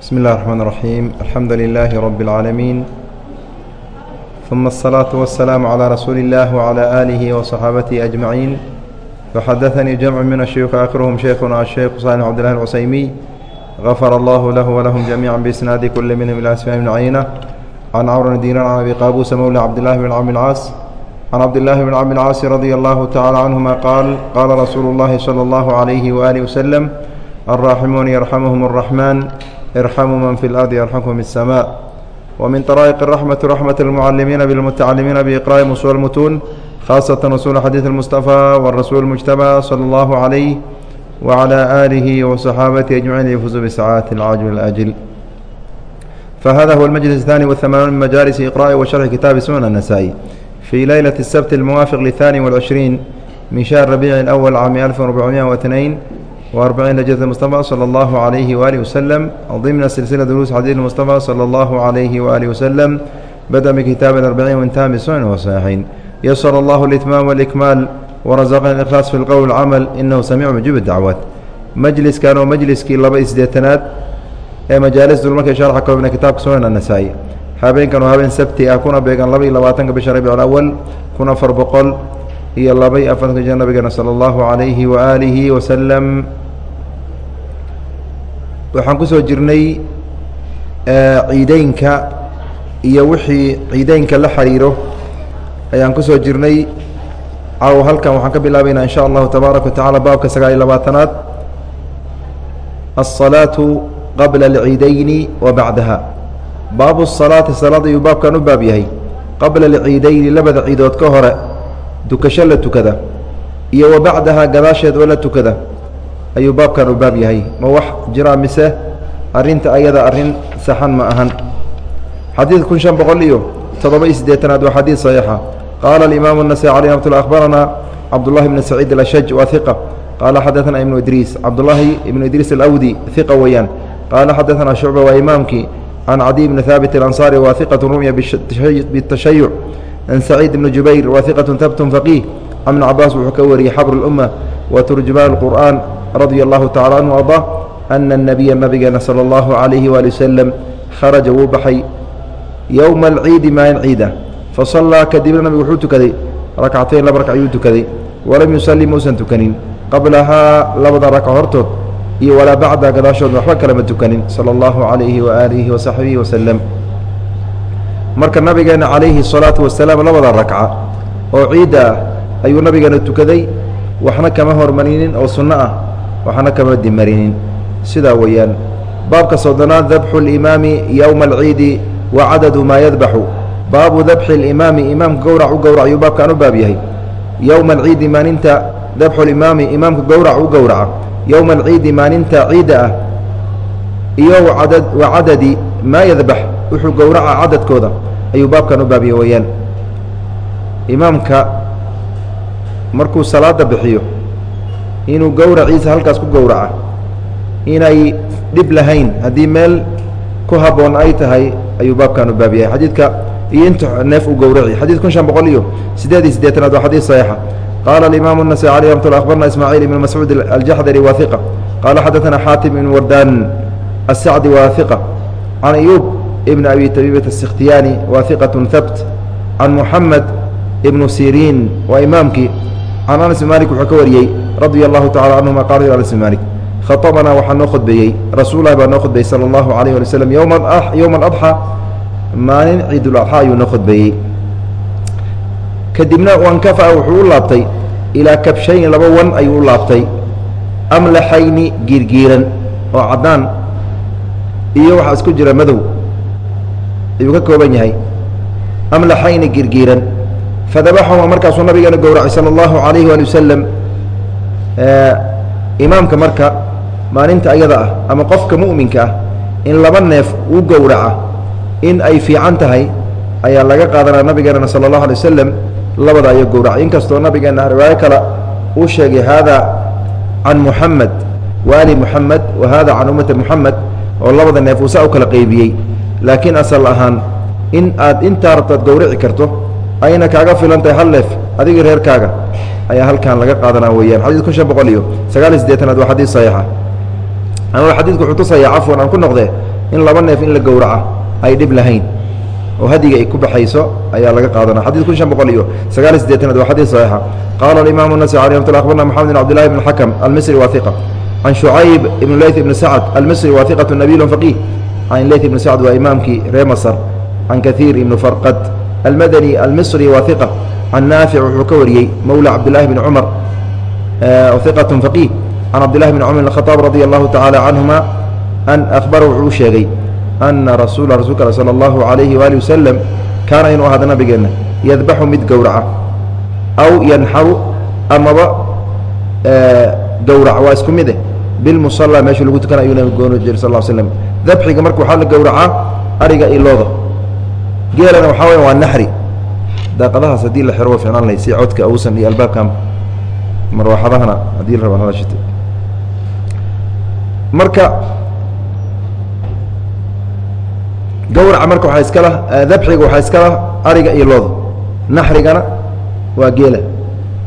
بسم الله الرحمن الرحيم الحمد لله رب العالمين ثم الصلاة والسلام على رسول الله وعلى آله وصحابته أجمعين فحدثني جمع من الشيوخ آخرهم شيخنا الشيخ صالح عبد الله العسيمي غفر الله له ولهم جميعا بإسناد كل منهم إلى أسماء بن عينة عن عمرو بن دينار عن أبي قابوس مولى عبد الله بن عم العاص عن عبد الله بن عم العاص رضي الله تعالى عنهما قال قال رسول الله صلى الله عليه وآله وسلم الراحمون يرحمهم الرحمن ارحموا من في الأرض يرحمكم السماء ومن طرائق الرحمة رحمة المعلمين بالمتعلمين بإقراء أصول المتون خاصة أصول حديث المصطفى والرسول المجتبى صلى الله عليه وعلى آله وصحابته أجمعين يفوزوا بسعادة العاجل الآجل فهذا هو المجلس الثاني والثمانون من مجالس إقراء وشرح كتاب سنن النسائي في ليلة السبت الموافق للثاني والعشرين من شهر ربيع الأول عام 1402 وأربعين لجة المصطفى صلى الله عليه وآله وسلم ضمن سلسلة دروس حديث المصطفى صلى الله عليه وآله وسلم بدأ بكتاب الأربعين وانتهى بالسنن والصحيحين يسر الله الإتمام والإكمال ورزقنا الإخلاص في القول والعمل إنه سميع مجيب الدعوات مجلس كانوا مجلسكii laba isdeetanaad ee majaalis dulmarka sharxa koobna kitaabka sunan النasaa'i habeenkan waa habeen sabti ah kuna beegan laba iyo labaatanka bisha rabic اlأwl kun afar boqol iyo laba iyo afartanka jir nabigeena salى اllahu عalayhi waalihi wasalam waxaan kusoo jirnay ciideynka iyo wixii ciideynka la xiriiro ayaan kusoo jirnay caw halkan waxaan ka bilaabaynaa in sha allahu tabaaraka wa tacala baabka sagaal iyo labaatanaad alsalaatu qabla alciidayni wa bacdaha baabu salaati salaad ayuu baabkan u baab yahay qabla alciidayni labada ciidood ka hore dukasho la tukada iyo wa bacdaha gadaasheed oo la tukada ayuu baabkan u baab yahay ma wax jiraa mise arrinta ayada arrin saxan ma ahan xadiid kun shan boqol iyo toddoba iyo siddeetanaad waa xadiid saxiixa qaala alimaamu الnasaي alي ramat lla akhbarana cabdullahi bn saciid alashaj waa hiqa qaala xadaثana ibnu idriis cabdullaahi ibnu idriis alawdi hiqa weeyaan qaala xadaثana shucba waa imaamkii can cadiy bni haabit alanصaari waa hiqat rumya bالtashayuc an saciid bni jubayr waa hiqat habtun faqiih can bn cabaas wuxuu ka wariyey xabr اlumma wa turjumaan اlqur'an radia allahu tacala anhu arda ana الnabiya nabigeena salى اllahu عalayhi waali wasalam kharaja wuu baxay yowma alciidi maalin ciida fasallaa kadibna nabigu wuxuu tukaday rakcatayn laba ragc ayuu tukaday walam yusalli muusan tukanin qablahaa labada ragco hortood iyo walaa bacda gadaashood waxba kalema tukanin sala allahu calayhi waaalihi wasaxbihi wasalam marka nabigeena calayhi الsalaatu wasalaam labada ragca oo ciidda ah ayuu nabigeena tukaday waxna kama hormarinin oo sunno ah waxna kama dimarinin sidaa weeyaan baabka soddonaad dabxu اlimaami yowma alciidi wa cadadu maa yadbaxu baabu dabxi اlimaami imaamka gowrac u gowrac ayuu baabkan u baab yahay yowma alciidi maalinta dabxu limaami imaamka gowrac u gowraca yowma alciidi maalinta ciidda ah iyo waada wa cadadi maa yadbax wuxuu gowraca cadadkooda ayuu baabkan u baabyahy weeyaan imaamka markuu salaada bixiyo inuu gowraciisa halkaas ku gowraca inay dhib lahayn haddii meel ku habboon ay tahay ayuu baabkan u baab yahay xadiidka iyo inta neef uu gowraci xadid kun shan boqol iyo siddeed iyo siddeetanaad waa xadiid saxiixa qaala alimaamu الnasaي alيh ramat lla akhbarna ismaaciil ibn mascuud aljaxdari waa hiqa qaala xadaثana xaatim ibn wardaan الsacdi waa hiqa can ayuub ibn abi tabiibat الsikhtiyaani waa hiqaة habt can muxamed ibnu siriin waa imaamkii can anas malik wuxuu ka wariyey radia allahu tacala canhuma qala anas malik khaطabanaa waxaa noo khudbeeyey rasuullahi baa noo khudbeeyey salى اllahu عalيh ali wslam yowma اadxى maalin ciidul-adxa ayuu noo khudbeeyey kadibna wankafa'a wuxuu u laabtay ilaa kabshayn laba wan ayuu u laabtay amlaxayni giirgiiran oo caddaan iyo waxaa isku jira madow ayuu ka kooban yahay. Amlaxayni giirgiiran fadabaxahuma markaasuu nabigeena gowracay sala allahu calayhi waali wasalam imaamka marka maalinta ayada ah ama qofka mu'minka ah in laba neef uu gowraca in ay fiican tahay ayaa laga qaadanaa nabigeenana sala allahu alay wasalam labada ayo gowracay. Inkastoo nabigeena riwaayo kale uu sheegay haada can muxamed waali muxamed wa haada can ummati muxamed oo labada neef uu saa u kala qeybiyey laakiin asal ahaan in aad intaa rabtaad gowrici karto ayna kaaga filan tahay hal neef adigii reerkaaga ayaa halkan laga qaadanaa weeyaan. Xadid kun shan boqol iyo sagaal iyo siddeetanaad waa xadiid saxiixa. Ama xadiidku wuxuu tusayaa cafwan aan ku noqdee in laba neef in la gowraca ay dhib lahayn oo hadiga ay ku baxayso ayaa laga qaadana xadid kun shan boqol iyo sagaal iyo sideetanaad waa xadid saxiixa. Qaala alimamu nasi alي ramat lla abarna moxamed bn abdillahi bn xakam almisri wa iqa can shucayb ibn leyt ibn sacd almisri wa iqatu nabilu faqiih can leyt ibn sacd waa imaamkii ree masr can kaiir ibn farqad almadani almisri wa iqa can naafic wuxuu ka wariyey mowla cabdillahi bni cumar iqat faqiih can cabdillahi bni cumar khaaab radi allahu tacaala canhuma an ahbara wuxuu sheegay ana rasuula rasulka al sala allahu calayhi waali wasalam kaana inuu ahaada nabigeenna yadbaxu mid gowraca aw yanxaru amaba gowrac waa isku mid eh bilmusala meeshu lagu tukana ayuu nabigu gooni jiri sal slm dabxiga marka waxaa la gowracaa ariga iyo looda. Geelana waxaa weya waa naxri. Daaqadahaas haddii la xiro wa ficnaan lahay si codka awsan iyo albaabka marwaaxadahana haddii la raba hadashita marka gawraca marka waxaa iskala dabxiga waxaa iskala ariga iyo looda. Naxrigana waa geela.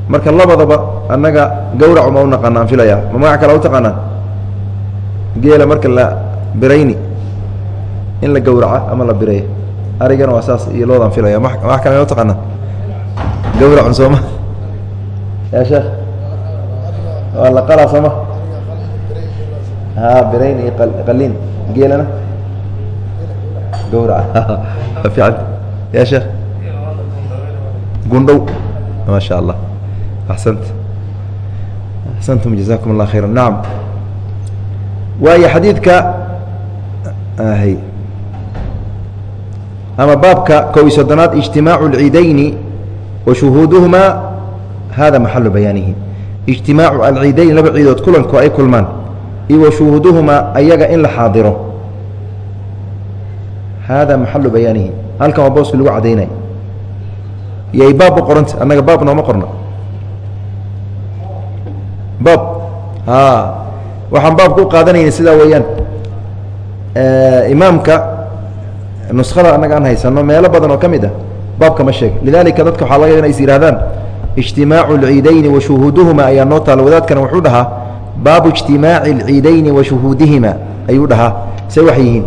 Marka labadaba annaga gawrac uma u naqaana aan filaya ma magac kale u taqaanaan. Geela marka la birayni. In la gawraca ama la bireeyo arigana waa saas iyo loodaan filaya wax kale ma utaqaanaan gawracun sooma. Ya sheekh? Waa la qalaa sooma? Ha birayn iyo qaliin. Geelana? Iican ya sheekh? Gundhow. Ma sha allah. Axsant. Axsantum jazakum allah khayra nacam waayo xadiidka hy ama baabka kow iyo soddonaad ijtimaacu اlciidayni wa shuhuuduhumaa hada maxalu bayaanihi. Ijtimaacu alciidayn laba ciidood kulanko ay kulmaan. Iyo wa shuhuuduhumaa ayaga in la xaadiro. Hada maxalu bayaanihi. Halkan waa booski lagu cadaynay yay baab u qoranta annaga baab nooma qorno. Baab. Waxaan baabka u qaadanayna sidaa weeyaan imaamka nuskada annaga aan haysano meelo badan oo ka mid ah baabka ma sheeg. Lidalika dadka waxaa laga ina is yidhahdaan ijtimaacu اlciidayni wa shuhuuduhuma ayaa noo taalo. Wadaadkana wuxuu dhahaa baabu ijtimaaci اlciidayni wa shuhuudihima ayuu dhahaa. Say wax yihiin.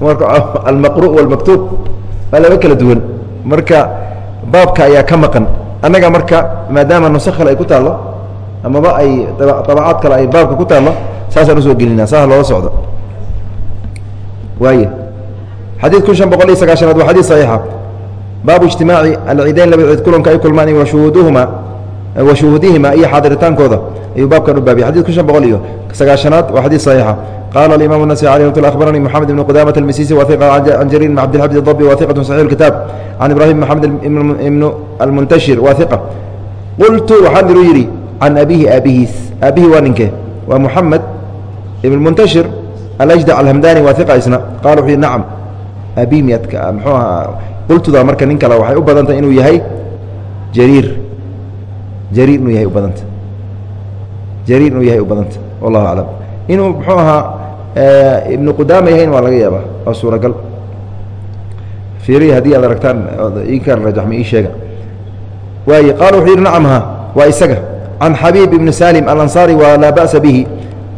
Marka almaqru walmaktuub waa laba kala duwan. Marka baabka ayaa ka maqan. Annaga marka maadaama nusakh kale ay ku taallo amaba ay abacaad kale ay baabka ku taallo saasaan u soo gelinaa saas loola socdo waay xadiid kun شhan boqol iyo sagaashanaad waa xadid صaxiixa baabu ijtimaaci alciidayn laba ciid kulanka ay kulmaan washuhuuduhuma wa shuhuudihima iyo xaadiritaankooda ayuu baabkan u baabiyay xadid kun شhan boqol iyo sagaashanaad waa xadid صaxiixa qala aimam النasي alيه mt abaranii mxamed ibn qudamaة اlmisisi waثiqa can jariir bn cabdilxabd الضbi waثiqaة صaxix اkitaab can ibrahim maxamed ibn almuntashir waثiqa qultu waxaan iru yidhi can abihi aabihiis aabihi waa ninkee waa muxamed ibn muntashir alajdac alhamdani waثiqa isna qala wuxuu nacam aabihi miyaadka mxuu qultuda marka nin kale waxay u badantay inuu yahay jariir jariir inuu yahay u badanta jariir inuu yahay u badanta wallahu aclam inuu muxuu ahaa ibnu qudaama yahayn waa laga yaabaa waa suuragal fiiriya haddii aad aragtaan ikan rajaxma ii sheega waay qaala wuxuu yidhi nacamha waa isaga can xabiib ibni salim alansaari wa laa ba'sa bihi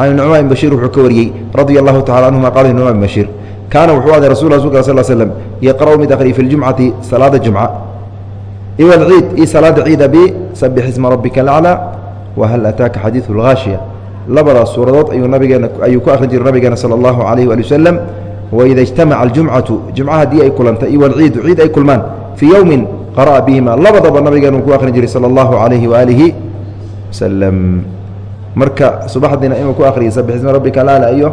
can nucmaan bashiir wuxuu ka wariyey radia allahu tacala canhuma qala nucmaan ibn bashiir kaana wuxuu aday rasul rasulka sal slm yaqra'u mid akhriy fi ljumcati salaada jumca iwa alciid io salaada ciida bisabix isma rabbika alaclaa wahal ataaka xadiidu lhaashiya labadaas suuradood ayuu nabigeena ayuu ku akhrin jiray nabigeena sala allahu calayh waali wasalam waida ijtamaca aljumcatu jumca haddii ay kulanta iyo alciidu ciid ay kulmaan fii yowmin qara'a bihima. Labadaba nabigeena uu ku akhrin jiray sala allahu calayhi waaalihi wasalam marka subaxdiina inuu ku akhriyo sabix isma rabbika alaclaa iyo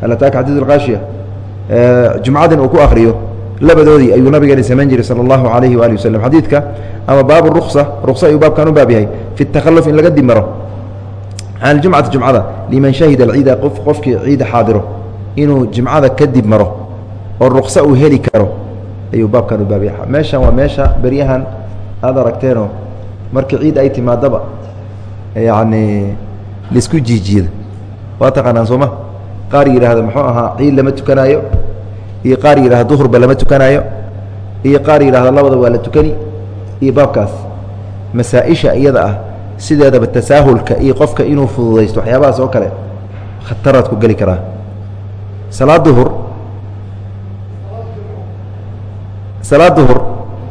hal ataaka xadiidu lhaashiya jumcadin uu ku akriyo labadoodii ayuu nabigeena samayn jiray sala allahu calayhi waali waslm xadiidka ama baabu ruksa ruksa ayuu baabkan u baab yahay fi takhalluf in laga dimaro can jumcati jumcada liman shahida alciida qof qofkii ciida xaadiro inuu jimcada kadib maro oo ruksa uu heli karo ayuu baabkan u baab yahay meeshan waa meesha beryahan aad aragteenoo markii ciid ay timaadaba yacni la isku jiijiyada waa taqaanaan sooma qaar yidhaahda muxuu ahaa ciid lama tukanaayo iyo qaar yidhahda duhurba lama tukanaayo iyo qaar yidhahda labada waa la tukani iyo baabkaas. Masaa-isha iyada ah sideedaba tasaahulka iyo qofka inuu fududaysto waxyaabahaas oo kale khataraad ku geli karaa. Salaad duhur salaad duhur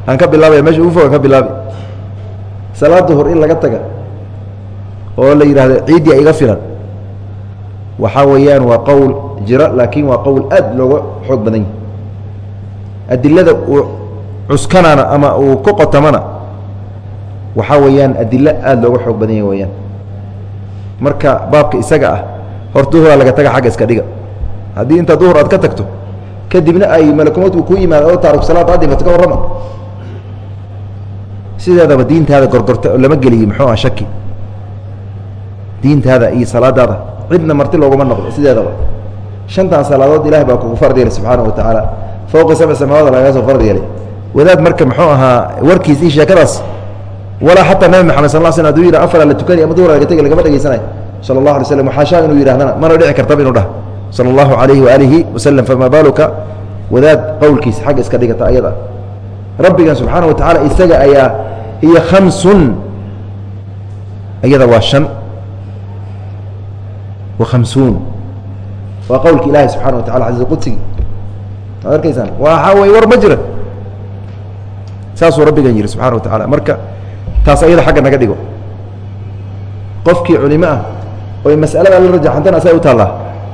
aan ka bilaabaya meesha ugu fogaan ka bilaabi. Salaad duhur in laga taga oo la yidhahdo ciiddii iga filan. Waxaa weeyaan waa qowl jira laakiin waa qowl aad looga xoog badan yahy adilada uu cuskanana ama uu ku qotamana waxaa weeyaan adilo aada looga xoog badan yahy weyaan marka baabka isaga ah hor duhuraa laga taga xagga iska dhiga. Haddii inta duhur aad ka tagto kadibna ay malakumoodku ku yimaado oo taariku salaad aad dhimato ka warrama. Sideedaba diintaada gorgorta lama geliyo muxuu ah shaki diintaada iyo salaadaada. Cidna marti looguma noqdo sideedaba. Shantan salaadood ilahay baa kugu fard yeelay subxaana wa tacaala fowqa sabc samaawaad lagaga soo fard yeelay wadaad marka muxuu ahaa warkiis iyo sheekadaas. Walaa xataa nabi maxamed sal l sl aduu yidha afara la tukani ama duhur laga tegi lagama dhegaysanayo sala allah alay slam waxaashaa inuu yidhahdana mana dhici kartaba inu dhah sala allahu alayhi waalihi wasalam famaa baaluka? Wadaad qowlkiisa xagga iska dhigata ayada. Rabbigan subxaana wa tacaala isaga ayaa iyo khamsun. Iyada waa shan khamsuun waa qowlka ilaahi subxana wa tacala casiiz qudsigi waad arkaysaan waxaa wey war ma jira saasuu rabbigan yihi subxana wa tacaala. Marka taas ayada xagga naga dhigo. Qofkii culimo ah oy masalada la rajaxantana asaga u taallaa.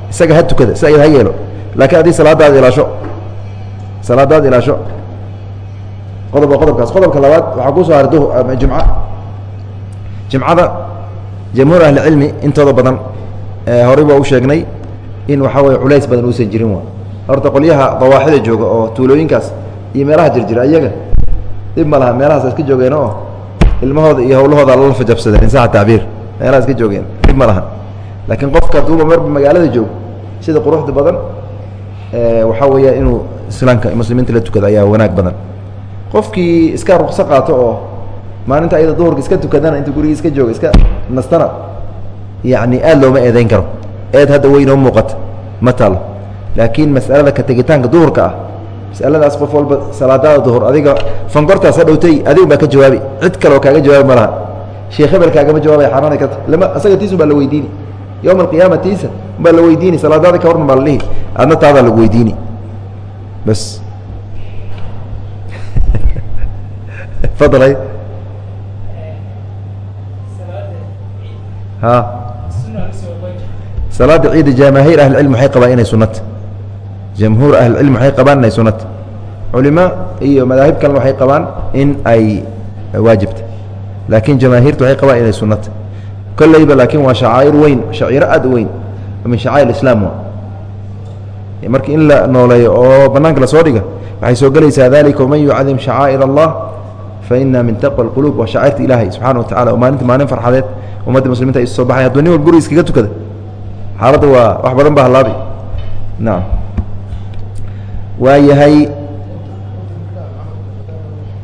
Isaga ha tukada si ayada ha yeelo. Laakiin haddii salaadaada ilaasho salaadaada ilaasho qodob waa qodobkaas. Qodobka labaad waxaa ku soo haray du jumca jimcada jamhuur ahlicilmi intooda badan horey baa u sheegnay in waxaa weye culays badan uusan jirin wa horta qolyaha dawaaxida jooga oo tuulooyinkaas iyo meelaha jirjira iyaga dhib ma laha meelahaas iska joogeen oo ilmahooda iyo hawlahooda lala fajabsadeen insaxa tacbiir meelaha iska joogeen dhib ma laakiin qofka haduuba marba magaalada joogo sida quruxda badan waxaa weeya inuu islaamka muslimiinta la tukado ayaa wanaag badan. Qofkii iska rukso qaato oo maalinta ayada duhurka iska tukadana inta gurigii iska jooga iska nastana yani aad looma eedayn karo. Eed hadda weynoo muuqata. Ma taalo laakiin masalada ka tegitaanka duhurka ah masaladaas qof walba salaadaada duhur adiga fangortaas ha dhowtay adigu baa ka jawaabi. Cid kaleoo kaaga jawaabi ma laha. Sheekh hebel kaagama jawaabaya xaaraanay ka ta lama asaga tiisun baa la weydiini. Yowma alqiyaama tiisa baa la weydiini salaadaada ka warran baa la dhihi. Adna taadaa lagu weydiini. Bas. Fadlay ha salaada ciida jamaahiir ahlicilm waxay qabaan inay sunata jamhuur ahlicilm waxay qabaan inay sunata culima iyo madaahib kalena waxay qabaan in ay waajibta laakiin jamaahiirta waxay qabaan inay sunata kolleyba laakiin waa shacaa'ir weyn shaciiro aad u weyn. Min shacaa'ir islaam wa marka in la nooleeyo oo banaanka la soo dhiga waxay soo gelaysaa dalika waman yucadim shacaa'ir allah faina min taqwa اqulub waa shacairta ilaahay subxana wa tacala oo maalinta maalin farxadeed ummadda muslimiinta ay soo baxay hadduu wal guri iskaga tukada xaaladda waa wax badan baa halaabay naam. Waa yahay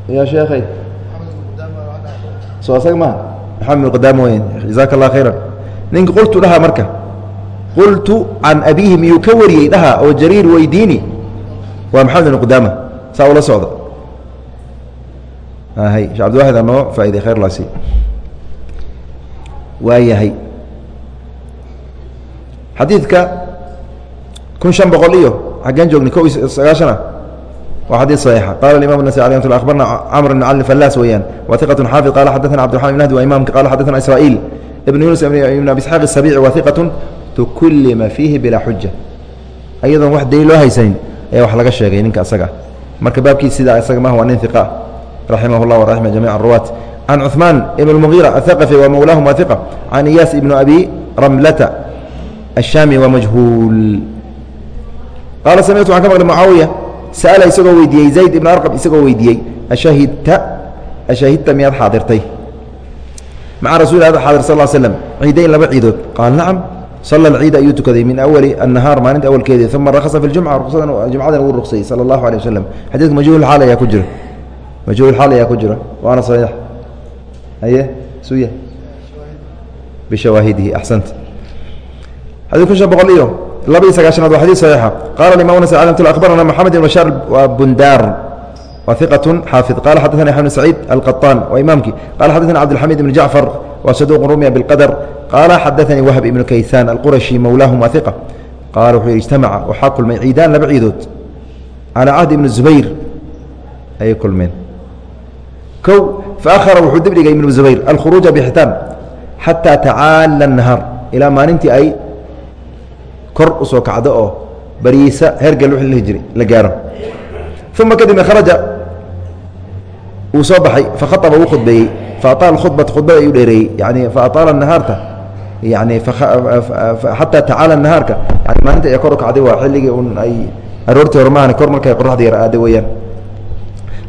ya sheekhay. Soo asaga maha maxamed qadaama weyn? Jazaaka allah khayra ninka qultu dhaha marka. Qultu can abiihi miyuu ka wariyey dhaha oo jariir weydiini. Waa maxamed ibn qudaama. Saa ula socda. Hay shee abdiwaxid anoo faa'iday khayr laasi waa yahay xadiidka kun شhan boqol iyo xaggeen joognay ko iyo sagaashana waa xadيث صaحيixa qala الimam النasي عليه mt aخbarna cmr بن cali فلاs weeyaan wa ثiqة xaafظ qala xadaثna cبdiرحman بن hdi wa imamka qala xadaثna isrايل ibn yunus ibn abi isxaaq السaبيci wa ثiqaة tukulima fiihi bilaa xuja ayadoon wax daliil loo haysanin ayaa wax laga sheegay ninka asaga marka baabkiis sidaa isaga mah waa nin ثiqa raximah الlah وraxima jamiع الruwaat can cثmaan ibn الmuغيرة الثaqفي wa mowlaahum wa ثiqة can iyaas ibn abi ramlata الشhaami waa majhuul qaala samictu waxaan ka maqlay mucaawiya sa'ala isagoo weydiiyey zayd ibn arqam isagoo weydiiyey ashahidta ashahidta miyaad xaadirtay maca rasul ad xaadir sal slm ciidayn laba ciidood qaal nacam sala alciida ayuu tukaday min awali annahaar maalinta awalkeedii uma rakhasa fi ljumca ruqsadan jumcadan uu ruqsayey sala allahu alيh wasalam xadiidka majhuul xaal ayaa ku jira majhuul xaal ayaa ku jira waana saxiix haye suya bishawaahidihi axsanta xadid kun shan boqol iyo laba iyo sagaashanaad waa xadid saxiixa qala imam nas akhbarana moxamed ibn bashaar waa bundaar wa iqat xaafid qala xadaثna yaxya bn saciid alqaطaan waa imaamkii qala xadaثna cabdilxamid ibn jacfar wa saduq rumya biاlqadr qaala xadaثanii wahb ibnu kaysaan alqurashi mowlaahum wa iqa qaala wuxuu yihi ijtamaca waxaa kulmay ciidaan laba ciidood calى cahdi ibni zubayr ayay kulmeen o faahara wuxuu dib dhigay ibnu zubayr alkhuruuja bixitaan xataa tacaala nahaar ilaa maalintii ay kor u soo kacdo oo bariisa hergal w jiray la gaaro. Uma kadibna kharaja uu soo baxay fakhaطba wuu khudbeeyey. Faaaala khudbata khudbada ayuu dheereeyey. Yani faaaala nahaarta yani xataa tacaala nahaarka yani maalinta ay kor u waa xilligii un ay aroortii hore kor markay qoraxda yar aada weeyaan.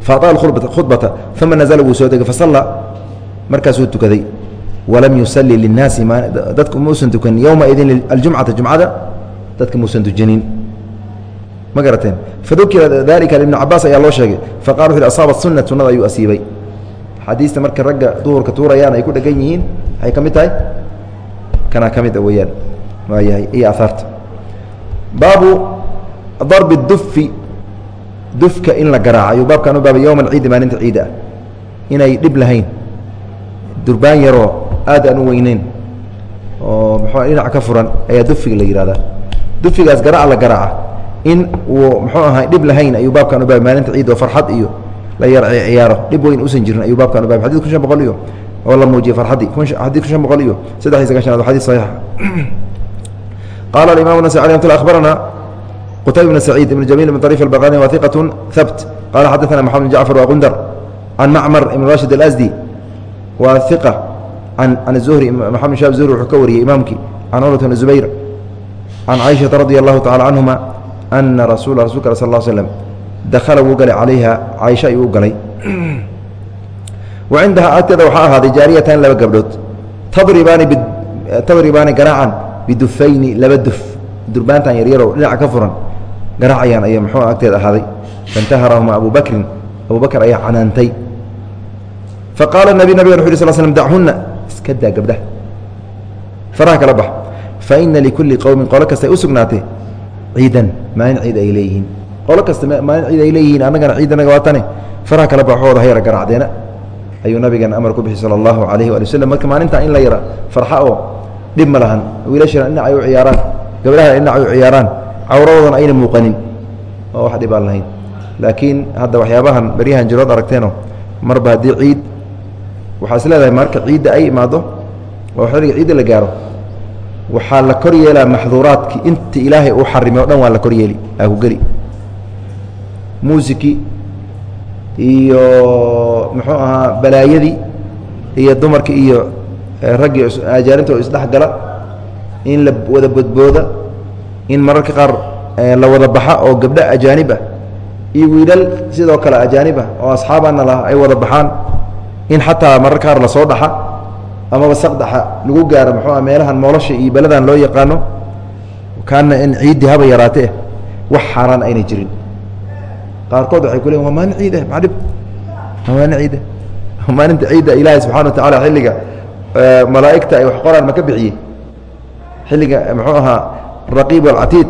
Faaaala khudbata uma nazla wuu soo degay fasalla markaasuu tukaday. Walam yusali linaasi dadku muusan tukan yowmaidin aljumcata jumcada dadka muusan tujanin ma garateen? Fadukira dalika ibn cabaas ayaa loo sheegay. Faqala wuxu asaaba sunna sunnada ayuu asiibay. Xadiista marka ragga duhurka tuurayaan ay ku dhegan yihiin waxay ka mid tahay? Kana ka mid a weyaan waayahay iyo aahaarta baabu darbi dufi dufka in la garaaco ayuu baabkan u baabay yowma alciidi maalinta ciida ah. Inay dhib lahayn. Durbaan yaroo aad aan u weyneyn. Oo muxuu dhinac ka furan ayaa dufiga la yihahdaa dufigaas garaac la garaaca in uu muxuu ahaa dhib lahayn ayuu baabkan u baabay maalinta ciid oo farxad iyo la yar ciyaaro dhib weyn usan jirin ayuu baabkan u baabay xadid kun shan boqol iyo oo la muujiyey farxaddii xadid kun shan boqol iyo saddex iyo sagaashanaad waa xadid saxiixa qala alimam nasai alي mt abarana qtayb bn saciid ibn jamil bn طrيف الbaqani wa ثiqaة habt qala xadaثna mxamed bn jacfar waqundar can macmar ibn rashid اlasdi wa ثiqa can الzuhri maxamed shab zuhri wuxuu ka wariyey imaamkii can curwat bn zubayr can caiشhaةa radi الlahu tacala canهuma ana rasul rasulka al sal slm dakhala wuu galay calayha caaisha ayuu u galay wa cindahaa agteeda waxaa ahaaday jaariyatan laba gabdhood tadribaani tadribaani garaacan bidufayni laba duf durbaantan yaryaroo dhinaca ka furan garaacayaan ayaa muxuu agteeda ahaaday faintaharahuma abu bakrin abu bakr ayaa canaantay faqaala nabi nabigan wuxu uri sl slm dachunna iska daa gabdhaha faraha kala bax faina likulli qowmin qolo kastay u sugnaatay ciidan maalin ciid ay leeyihiin. Qolo kasta maalin ciid ay leeyihiin annagana ciidanaga waa tane faraha kala baxooda ha yara garacdeena ayuu nabigan amar ku bixi sala allahu calayhi waali waslm marka maalintaa in la yara farxa oo dhib ma lahan. Wiilashana dhinac ay u ciyaaraan gabdhahana dhinac ay u ciyaaraan. Cawradoodana ayna muuqanin. Oo wax dhib aan lahayn. Laakiin hadda waxyaabahan beryahan jirood aragteeno marba haddii ciid waxaa is leedahay marka ciidda ay imaado oo xilliga ciidda la gaaro waxaa la kor yeelaa maxduuraadkii inta ilaahay uu xarimay o dhan waa la kor yeeli aa ku geli. Muusiki iyo muxuu ahaa balaayadii iyo dumarki iyo raggii ajaarinta oo isdhexgala in la wada bodbooda in mararka qaar la wada baxa oo gabdho ajaanib ah iyo wiilal sidoo kale ajaanib ah oo asxaabana lah ay wada baxaan in xataa mararka qaar la soo dhaxa amaba saqdaxa lagu gaaro muxuua meelahan nolosha iyo beladan loo yaqaano kaana in ciiddii haba yaraatee wax xaaraan ayna jirin. Qaarkood waxay ku leeyin waa maalin ciide maa dhib waa maalin ciide maalinta ciidda ilaahay subxana wa tacaala xilliga malaa'igta ay wax qoraan ma ka bixiyey. Xilliga muxuu ahaa raqiib alcatiid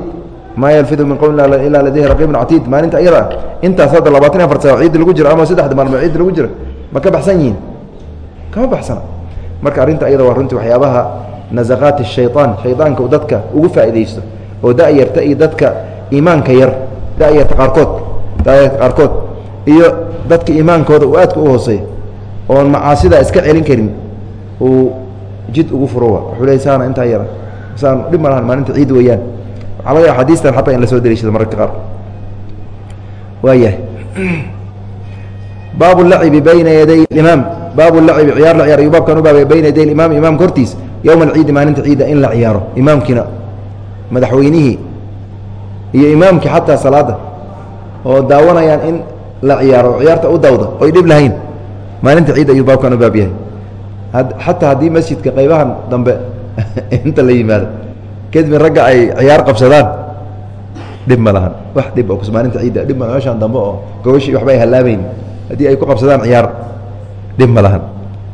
maa yalfidu min qowlin ilaa ladayhi raqiibun catiid. Maalinta iyada ah intaas hadda labaatan iyo afar sano ciidda lagu jiro ama saddexda maalmood ciidda lagu jiro ma ka baxsan yihiin? Kama baxsana marka arinta ayada waa runtii waxyaabaha nasaqaati shayaan shayaanka uu dadka ugu faa'idaysto oo da'yarta iyo dadka iimaanka yar dayarta qaarkood dayarta qaarkood iyo dadka iimaankooda uu aadka u hooseeyo oon macaasidaa iska celin karin uu jid ugu furowa wuxuu le saana intaa yara saan dhib ma maalinta ciid weeyaan. Waxaa laga yaaa xadiistan xaba in la soo mararka qaar. Waayahay. Baabu lacibi bayna yaday imaam baabu lacibi ciyaar la ciyaar ayuu baabkan u bayna yaday imaam imaamka hortiis yowma alciidi maalinta ciidda in la ciyaaro imaamkiina madaxweynihii iyo imaamkii xataa salaadda oo daawanayaan in la ciyaaro ciyaarta u dawda oy dhib lahayn maalinta ciid ayuu baabkan u baab yahay. Xataa haddii masjidka qaybahan dambe inta la yimaado kadibna ragga ay ciyaar qabsadaan dhib ma lahan wax dhib oo maalinta ciidda dhib ma meeshaan dambe oo gobashii waxba ay hallaabeyn haddii ay ku qabsadaan ciyaar dhib ma lahan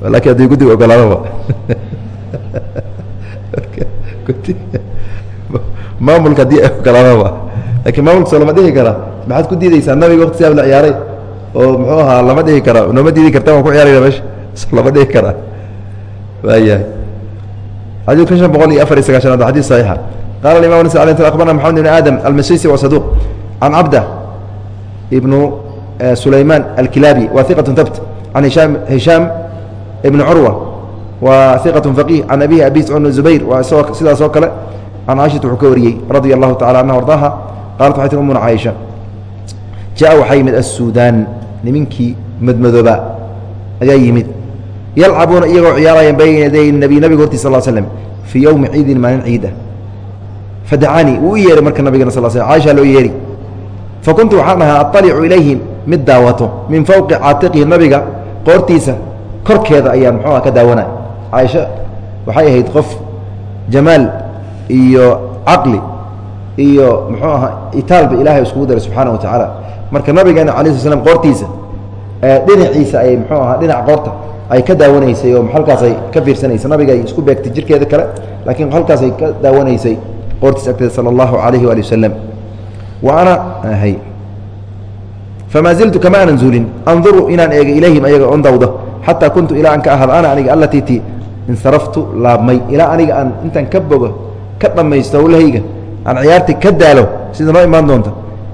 laakiin haddii guddiga ogolaadaba maamulka haddii ay ogolaadaba lakiin maamulka soo lama dhihi kara maxaad ku diideysaa nabiga wakti siaab la ciyaaray oo muxuu ahaa lama dhihi kara nooma diidi karta waan ku ciyaarayna meesha so lama dhihi karaa waayahay xadيث kun شhan boqol iyo afar iyo sagaشhanaad xadيث صaحيixa qala imam ن abarna mحamed بن aadم almasisi wa saduq can cabda ibnu sulaymaan alkilaabi waa iqatu tabt can hishaam ibni curwa waa iqatu faqih can abihi abi scuud zubayr waa sidaas oo kale can caaishata wuxuu ka wariyey radia allahu tacala anha ardaaha qaalat waxay tii umuna caaisha jaa waxaa yimid assuudaan nimankii madmadooba ayaa yimid yalcabuuna iyagoo ciyaarayaan bayna yaday nabiy nabiga hortiis sal slm fii yowmi ciidin maalin ciida fadacaanii wuu u yeehay marka nabigana sal sl caaisha loo yeehi fa kuntu waxaan ahaa aطalicu ilayhim mid daawato min fowqi caatiqihi nabiga qoortiisa korkeeda ayaan muxuu ah ka daawana caaisha waxay ahayd qof jamaal iyo caqli iyo muxuu ahaa itaalba ilahay iskugu daray subxaana wa tacaala. Marka nabigeena ala sl slam qoortiisa dhinaciisa ayay mxuu ahaa dhinac qoorta ay ka daawanaysay oo halkaasay ka fiirsanaysay. Nabiga ay isku beegtay jirkeeda kale laakiin halkaasay ka daawanaysay qoortiis agteeda sala allahu alayhi waali wasalam wa ana hay famaa ziltu kama aanan zuulin anduru inaan eega ilayhim ayaga on dawdo xataa kuntu ilaa aan ka ahaado ana aniga allatii ti insaraftu laabmay ilaa aniga aan intaan ka bogo ka dhammaysto howlahayga aan ciyaartii ka daalo sida noo imaan doonta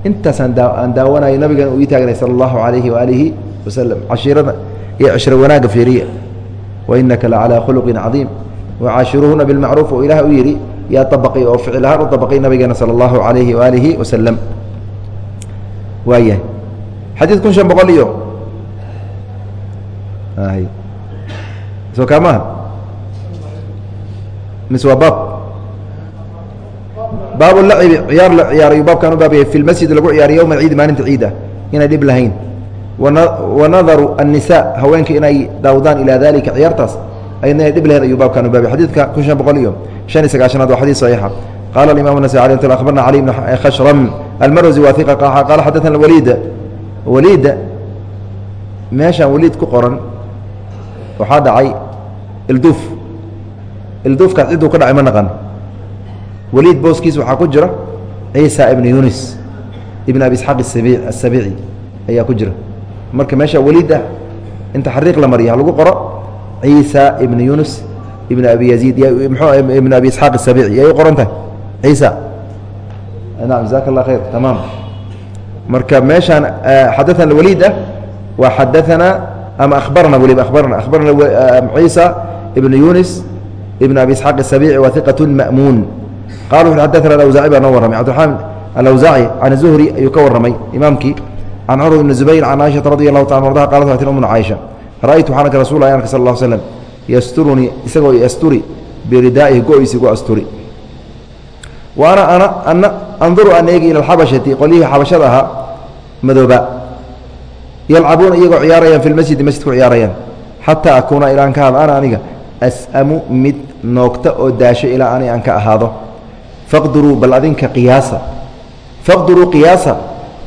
intaasaan aan daawanayo nabigan uu ii taagnay sala allahu alayhi waaalihi wasalam cashiirada iyo cishro wanaagga fiiriya wainaka lacalaa khuluqin cadiim wacaashiruuhuna bilmacruuf oo ilaah u yidhi yaa abaqay oo ficil ahaan u abaqay nabigeena sala allahu alayhi waaalihi wasalam waayahay xadiid kun shan boqol iyo soo kaamaha mise waa baab baab lacibi ciyaar la ciyaarayu baabkan u baabaya fi lmasjid lagu ciyaariy yowma ciidi maalinta ciida inay dhib lahayn wanadaru الnisa haweenka inay daawdaan ilaa dalika ciyaartaas ayadna inay dhib lahayn ayuu baabkan u baabay xadiidka kun shan boqol iyo شhan iyo sagaashanaad waa xadيث صaحيixa qala الimam النasي alي mt aخbarna cali بn khashrm almarwزي wa iqa qala xadaثna waliid waliid meeshaan waliid ku qoran waxaa dhacay ilduuf. Ilduufkaas ciduu ka dhacay ma naqan. Waliid booskiis waxaa ku jira ciisa ibn yunis ibn abi isxaaq asabici ayaa ku jira. Marka meesha waliid ah inta xariiq la mariya lagu qoro ciisa ibn yunus ibn abi yaziid ibn abi isxaaq asabici yay u qoran tahay. Ciisa. Nam jazaaka allah khayr. Tamaam marka meeshaan xadaana waliid ah waa xadaana ama abarna weliba abarna abarna ciisa ibn yunis ibn abi isxaaq asabici wa iqat ma'muun. Qala wuxu xadaana alawsaaci baa noo warramay. Cabdiraxmaan alawsaaci can zuhri ayuu ka warramay imaamkii. Can curwa ibni zubayr can caaishata radi allahu taala ardaha qalat watin umna caaisha ra'aytu waxaan arka rasul arka sal ll slm yasturunii isagoo yasturi biridaa'ihi go-ysi gu asturi. Wa ana ana ana anduru aan eegi ila alxabashati qolyihii xabashada ahaa madooba yalcabuuna iyagoo ciyaarayaan fi lmasjidi masjid ku ciyaarayaan xataa akuuna ilaan ka ahaado ana aniga as'amu mid noogta oo daasho ilaa ani aan ka ahaado faqduruu bal adinka qiyaasa faqduruu qiyaasa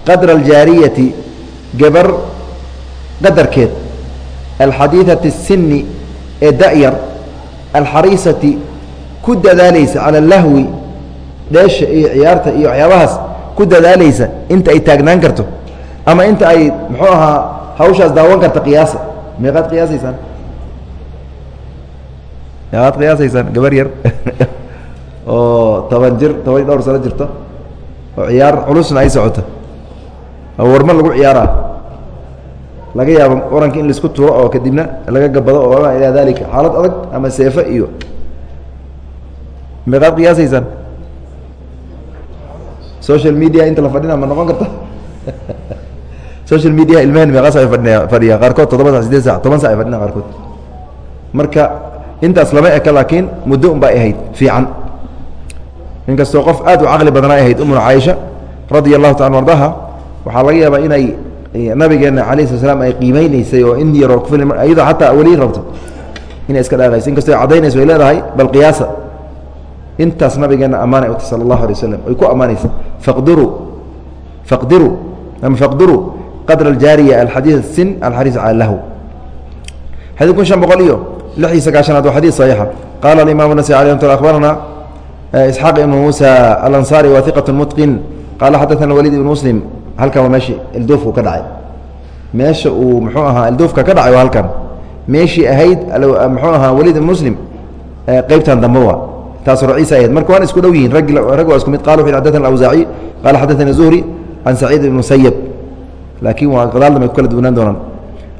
qadra aljaariyati gabar qadarkeed alxadiidati الsini ee da'yar alxariisati ku dadaalaysa cala alahwi dheesha iyo ciyaarta iyo waxyaabahaas ku dadaalaysa inta ay taagnaan karto ama inta ay muxuu ahaa hawshaas daawan karta qiyaasa meeqaad qiyaasaysaan meeqaad qiyaasaysaan gabar yar. Oo toban jir toban dhowr sano jirto. Oo ciyaar culusna ay socoto warma lagu ciyaaraa. Laga yaabo oranka in la isku turo oo kadibna laga gabado oo ilaa dalika xaalad adag ama seefo iyo. Meeqaad qiyaasaysaan social media inta la fadhina ma noqon karta social media ilmehen meeqaa sa fadhiya fadhiya. Qaarkood toddoba sac sideed sac toban sac ay fadhina qaarkood. Marka intaas lama eka laakiin muddo un baa ahayd fiican. Inkastoo qof aad u caqli badan ay ahayd umuna caaisha radia allahu taala ardaha waxaa laga yaabaa inay nabigeena alayh slat slam ay qiimeyneysay oo in yaroo kufil iyadoo xataa weli rabto inay iska dhaaqayso inkastoo ay caddaynayso ay leedahay bal qiyaasa intaas nabigeena ammaanay uta sala allahu alay wasalam ay ku ammaanaysa. Faqdiruu faqdiruu ama faqdiruu qadra aljaariya alxadiid sin alxariis cala lahu. Xadiid kun shan boqol iyo lix iyo sagaashanaad waa xadiid saxiixa. Qaala alimaam nasai alay mt akhbarana isxaaq ibnu muusa alansaari wa iqat mutqin. Qaala xadaana waliid ibn muslim halkan waa meeshii ilduufku ka dhacay. Meesha uu muxuu ahaa ilduufka ka dhacay waa halkan. Meeshii ahayd muxuu ahaa waliid ibn muslim qeybtan dambe waa taas hore ciisa ahayd. Marka waan isku dhow yihiin rag waa isku mid. Qala wuxu xadana awsaaci qaala xadaana zuhri can saciid ibn musayab laakiin waa gadaal dambe ku kala duwanaan doonaan.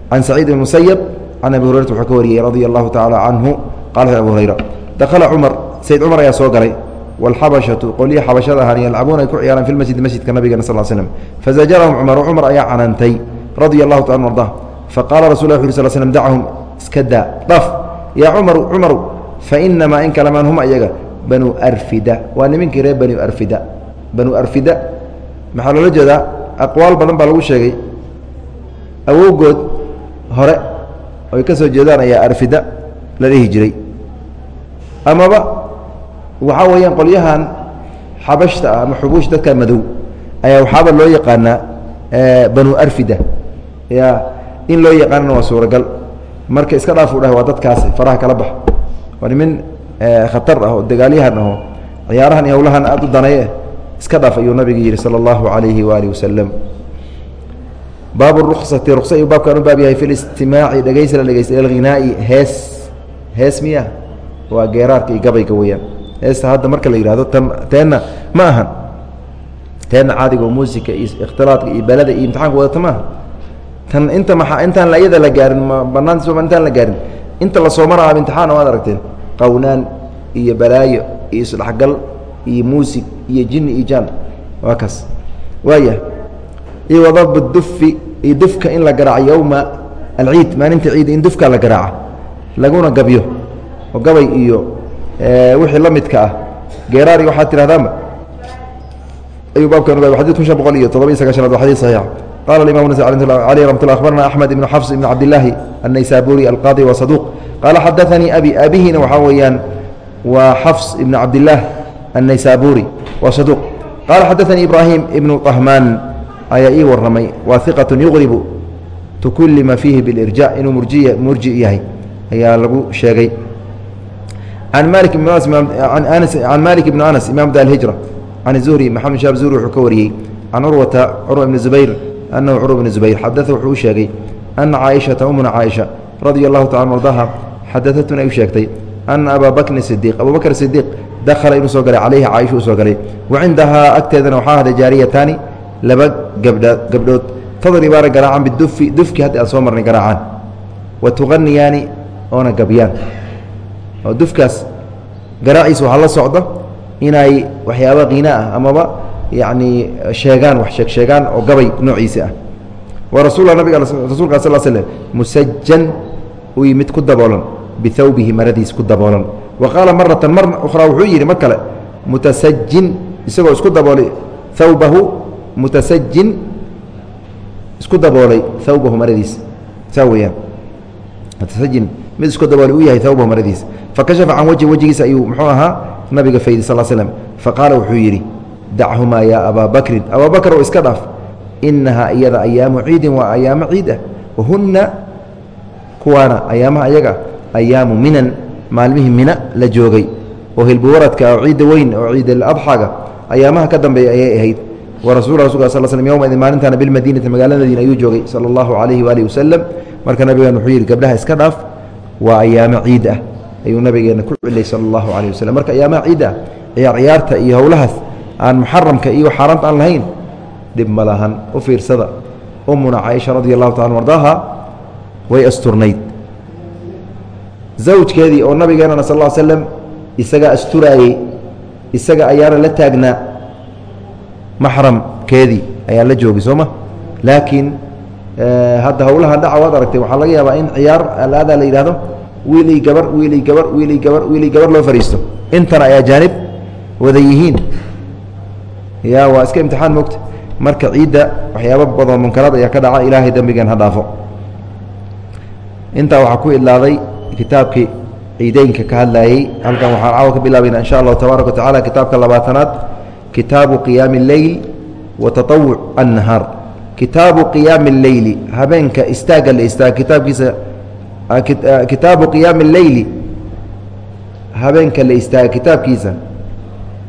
Can saciid ibn musayab can abi hurayrata wuxuu ka wariyey radia allahu tacaala canhu qala abu hurayra dakhala cumar sayd cumar ayaa soo galay. Wاlxabashatu qolyihi xabashada ahaan yalcabuuna ay ku ciyaaraan fi masjidi masjidka nabigeena sal slm fazajarahum cumaru cumar ayaa canantay radia allahu taala arda faqala rasul wu sl slm iska daa dhaf yaa cumaru cumaru fainamaa in kalamaan hum ayaga banu arfida. Waa nimankii reer banu arfida. Banu arfida maxaa loola jeedaa? Aqwaal badan baa lagu sheegay. Awowgood hore oy ka soo jeedaan ayaa arfida la dhihi jiray. Amaba waxaa weeyaan qolyahan xabashta ah ama xubuush dadka madow ayaa waxaaba loo yaqaanaa banu arfida. Ya in loo yaqaanana waa suuragal. Marka iska dhaafuu dhah waa dadkaasi faraha kala bax waa nimin khatar ah oo dagaalyahan aho ciyaarahan iyo hawlahan aada u danay iska dhaaf ayuu nabiga yihi salى اllahu alayhi waalihi wasalam baabu ruksati ruksa ayuu baabkan u baab yahay fi listimaaci dhegeysi la dhegeysta ila hees hees miya waa geeraarka iyo gabayga weeyaan. Heesta hadda marka la yihahdo tan teenna ma ahan. Teenna caadiga oo muusika iyo ikhtilaadka iyo balada iyo imtixaanka wadata maaha tan inta maa intaan iyada la gaarin ma banaanta sooma intaan la gaarin inta la soomanaaba imtixaan waad aragteen qawnaan iyo balaayo iyo isdhexgal iyo muusig iyo jini iyo jaan. Waa kaas. Waaya iyo wadab dufi iyo dufka in la garaaco yowma alciid maalinta ciid in dufka la garaaca laguna gabyo. Oo gabay iyo wixii la midka ah. Geeraari waxaad tidhahdaanba ayuu baabkan xadid kun shan boqol iyo todoba iyo sagaashanaad waa xadid saxiixa qala imam nas alيh ramat lla abarna axmed ibn xafs ibn cabdillaahi الnaysaburi alqaadi wa saduq qaala xadaanii abi aabihina waxaa weeyaan waa xafs ibn cabdillaah الnaysaburi wa saduq qala xadaanii ibrahim ibnu طahmaan ayaa ii waramay waa iqaة yuqribu tukulima fiihi biاlirja inuu murji murji yahay ayaa lagu sheegay an malik ibn an malik ibn anas imam da alhijra can zuhri maxamed shab zuhri wuxuu ka wariyey can curwata curwa ibni zubayr anahu curwa bni zubayr xadaa wuxuu u sheegay ana caaishata umuna caaisha radia allahu taala ardaha xadaatuna ay u sheegtay ana abaa bakrin sidiiq abuu bakr sidiiq dakhala inuu soo galay calayhi caaisha u soo galay wa cindahaa agteedana waxaa ahday jaariyataani laba gabdha gabdhood tadribaana garaacan bidufi dufki hadda aan soo marnay garaacaan wa tuqaniyaani oona gabyaan oo dufkaas garaaciisa waxaa la socda inay waxyaaba kiina ah amaba yacni sheegaan wax sheeg sheegaan oo gabay noociisa ah. Wa rasulla nabiga rasulka sal slm musajan uu yimid ku daboolan bihawbihi maradiis ku daboolan. Wa qaala maratan mar ukhraa wuxuu yidhi mar kale mutasajin isagoo isku daboolay hawbahu mutasajin isku daboolay hawbahu maradiis. Saa weyaan mutasajin mid isku daboolay u yahay hawbahu maradiis. Fakashafa can wajhi wejigiisa ayuu muxuu ahaa nabiga faydi sal slm faqaala wuxuu yidhi dachumaa yaa abaa bakrin abaa bakr oo iska dhaaf inahaa iyada ayaamu ciidin waa ayaamo ciid ah wahunna kuwaana ayaamaha ayaga ayaamu minan maalmihii mina la joogay oo hilbuwaradka oo ciidda weyn oo ciidadxaga ayaamaha ka dambeeya ayay ahayd wa rasul sal slm yowmaidin maalintaana bilmadiinati magaalada madiina ayuu joogay sala allahu calayhi waalihi wasalam marka nabigan wuxuu yidhi gabdhaha iska dhaaf waa ayaamo ciid ah ayuu nabigeena ku cilay sala allahu calayh waslm marka ayaamaha ciid ah ciyaar iyo howlahaas aan muxaramka iyo xaaraanta aan lahayn dhib ma lahan. U fiirsada. Umuna caaisha radi allahu taala ardaaha way asturnayd. Zawjkeedii oo nabigeenana sal l slam isagaa asturaayey isaga ayaana la taagnaa maxramkeedii ayaa la joogay soo ma? Laakiin hadda howlaha dhaca waad aragtay waxaa laga yaabaa in ciyaar alaadaa la yidhahdo wiilay gabar wiilay gabar wiilay gabar wiilay gabar loo fariisto intana ay ajaanib wada yihiin ya waa iska imtixaan mogta marka ciidda waxyaaba badan munkaraad ayaa ka dhaca ilaahay dembigan ha dhaafo intaa waxaa ku idlaaday kitaabkii ciideynka ka hadlayey halkan waxaan caawa ka bilaabayna insha allahu tabaaraka wa tacala kitaabka labaatanaad kitaabu qiyaami اleyl wa taطawuc annahaar kitaabu qiyaami اleyli habeenka istaagga la istaaga kitaabkiisa kitaabu qiyaami اleyli habeenka la istaaga kitaabkiisa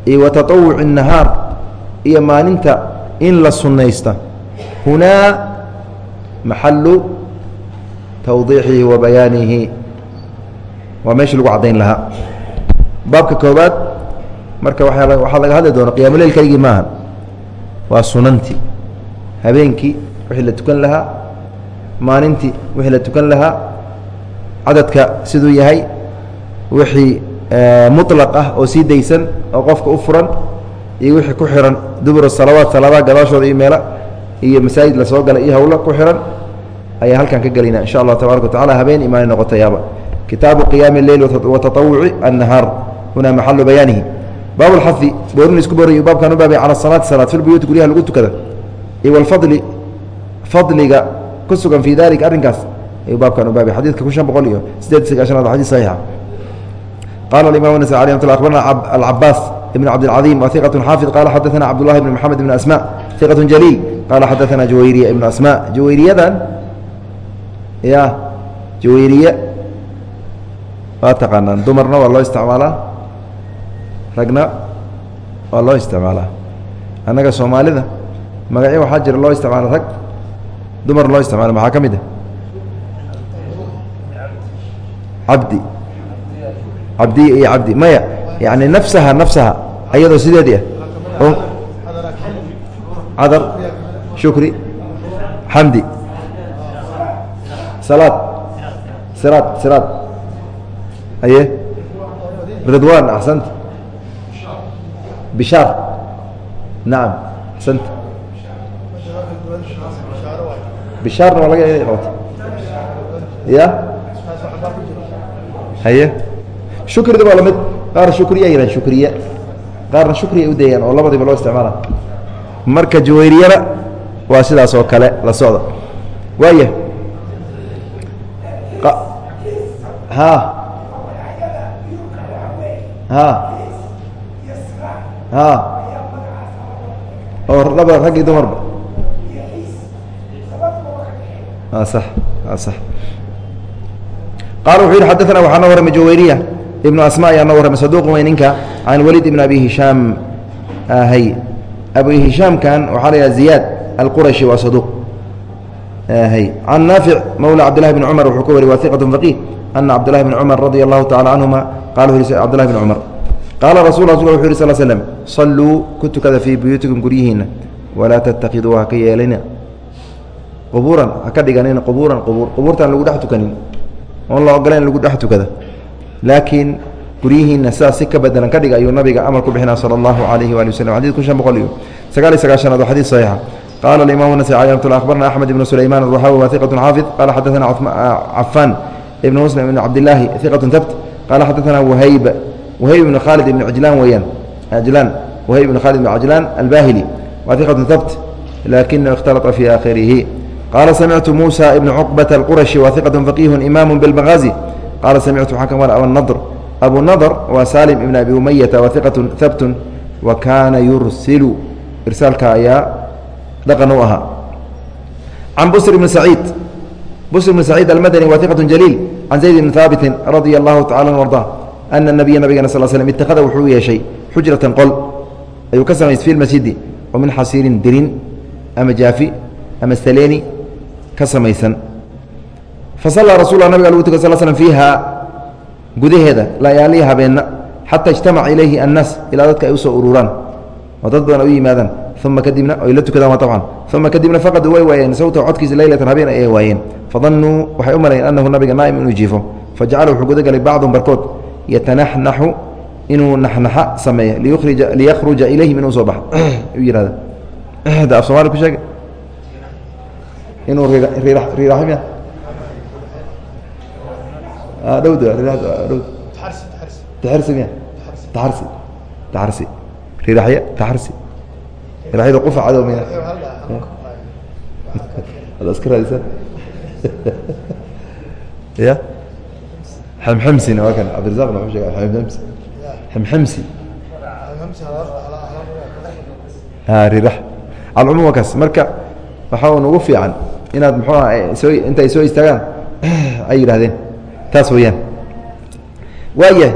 iyo wa taطawuc الnahaar iyo maalinta in la sunaysta hunaa maxalu tawdiixihi wa bayaanihi. Waa meeshii lagu caddayn lahaa. Baabka koobaad marka waxaa laga hadli doona qiyaamuleil keligii maaha. Waa sunantii habeenkii wixii la tukan lahaa. Maalintii wixii la tukan lahaa. Cadadka siduu yahay. Wixii muطlaq ah oo sii daysan oo qofka u furan iyo wixii ku xihan dubur salawaat salaadaha gadaashooda iyo meela iyo masaajid la soo galay iyo hawlo ku xihan ayaa halkan ka gelinaa insha allah tabaraka watacala habeen imaani noqotayaaba. Kitaabu qiyaami اleyl watatawuci annahaar huna maxalu bayaanihi. Baab اlxadi boorin isku boorayuu baabkan u baabay cala salaati salaad fi lbuyuuti guryaha lagu tukada. Iyo walfadli fadliga ku sugan fii dalika arrinkaas ayuu baabkan u baabay. Xadiidka kun shan boqol iyo siddeed sagaashanaad xadiis saxiixa. Qaala alimaam nasai alay amatullah akbarna alcabaas cabdilcadiim wa iqat xaafid qala xadaثana cabdullahi ibn mxamed ibn asma iqat jaliil qala xadaثana jawayriya ibn asma jawayriyadan ya jawayriye waa taqaanaan dumarna waa loo isticmaalaa ragna waa loo isticmaalaa annaga soomaalida magacyo waxaa jira loo isticmaala rag dumar loo isticmaala maxaa ka mid ah cabdi cabdiya iyo cabdi maya yani nafsaha nafsaha. Ayadoo sideedii ah. Cadar shukri xamdi salaad siraad siraad. Aye? Ridwan axsanta bishaar. Nacam axsanta bishaarna waa laga inay qabato ya haye shukrida waa la mid qaar shukriya yihahn shukriya. Qaarna shukriya u dayaan oo labadiba loo isticmaala marka jawayriyana waa sidaas oo kale la socda waaya ha ha ha oo laba rag dumarba a sax a sax. Qaala wuxuu yidhi xaddaana waxaa noo warramay jawayriya ibnu asma ayaa noo warramay saduuq wey ninka can weliid ibn abi hishaam ah, hay. Abi hishaamkan waxaa lahaha ziyaad alqurashi waa saduuq. Ah, hay. Can naafic mawla cabdillahi bni cumar wuxuu ka wari waa iqatun ana cabdullahi bni cumar radia allahu tacala canhuma qala wuxu hi cumar qaala rasul rasul wuxu yhi sl slm salluu ku tukada fii buyuutikum guryihiina walaa tatakiduu haka yeelina qubuuran haka dhiganina qubuuran qubuur qubuurtaan lagu dhex tukanin oon la ogolan lagu dhex tukada laakiin guryihiina sidaas si ka bedelan ka dhig ayuu nabiga amar ku bixina sala allahu calayhi waali waslm xadid kun shan boqol iyo sagaal iyo sagaashanaad waa xadiid saxiixa. Qaala alimaam nasai cali akhbarna axmed ibnu sulayman arwaxaawi waa hiqatun xaafid. Qaala xaddaana ah, cafaan ibnu muslim ibn cabdilaahi hiqatun tabt qaala xadaana wahayb wahayb ibnu khaalid ibn cijlaan weeyaan. Ajlaan wahayb ibnu khaalid ibn cajlaan albahili waa hiqatun tabt laakinahu ikhtalata fii aakhirihi. Qaala samictu muusa ibna cuqbata alqurashi waa hiqatun faqiihun imaamu bilmaqaazi qala samictu waxaa ka mara abunadr abu nadr waa salim ibn abi umayata wa iqatu habtun wa kaana yursilu irsaalka ayaa dhaqan u ahaa can busr ibni saciid busr ibni saciid almadani wa iqatu jaliil can zayd ibni haabitin radia allahu tacala an arda ana nabiya nabigana sal slm ittakhada wuxuu yeeshay xujratan qol ayuu ka samaystay fi lmasjidi oo min xasiirin dirin ama jaafi ama saleeni ka samaysan fasallaa rasul nabiga lagu tukay sal slm fiiha gudaheeda layaaliya habeenna xata ijtamaca ilayhi annaas ilaa dadka ay u soo ururaan oo dad badan ay u yimaadaan uma kadibna oy la tukadaan abcan uma kadibna faqaduu way waayeen sawta codkiisa leylatan habeen ayay waayeen fadannuu waxay u malayeen annahu nabiga naa'im inuu jiifo fajacala wuxuu gudagelay bacdun barkood yatanaxnaxu inuu naxnaxa sameeyo liyakhruja ilayhim inuu soo baxo yihahda da af somaali ku sheege inuu riiraximya dhowd dhowd taxarsi miya? Taxarsi. Taxarsi. Riiraxya taxarsi. Riiraxyada qufa cadow miya? Ada iska raadisan ya? Xemxemsina waa kan. Cabdirazaqna wuxuu sheega xemxemsi xemxemsi ha riirax alcumuum waa kaas. Marka waxaa un ugu fiican inaad muxuu aha soo inta ay soo istaagaan ay yidhahdeen taas weeyaan. Waayahay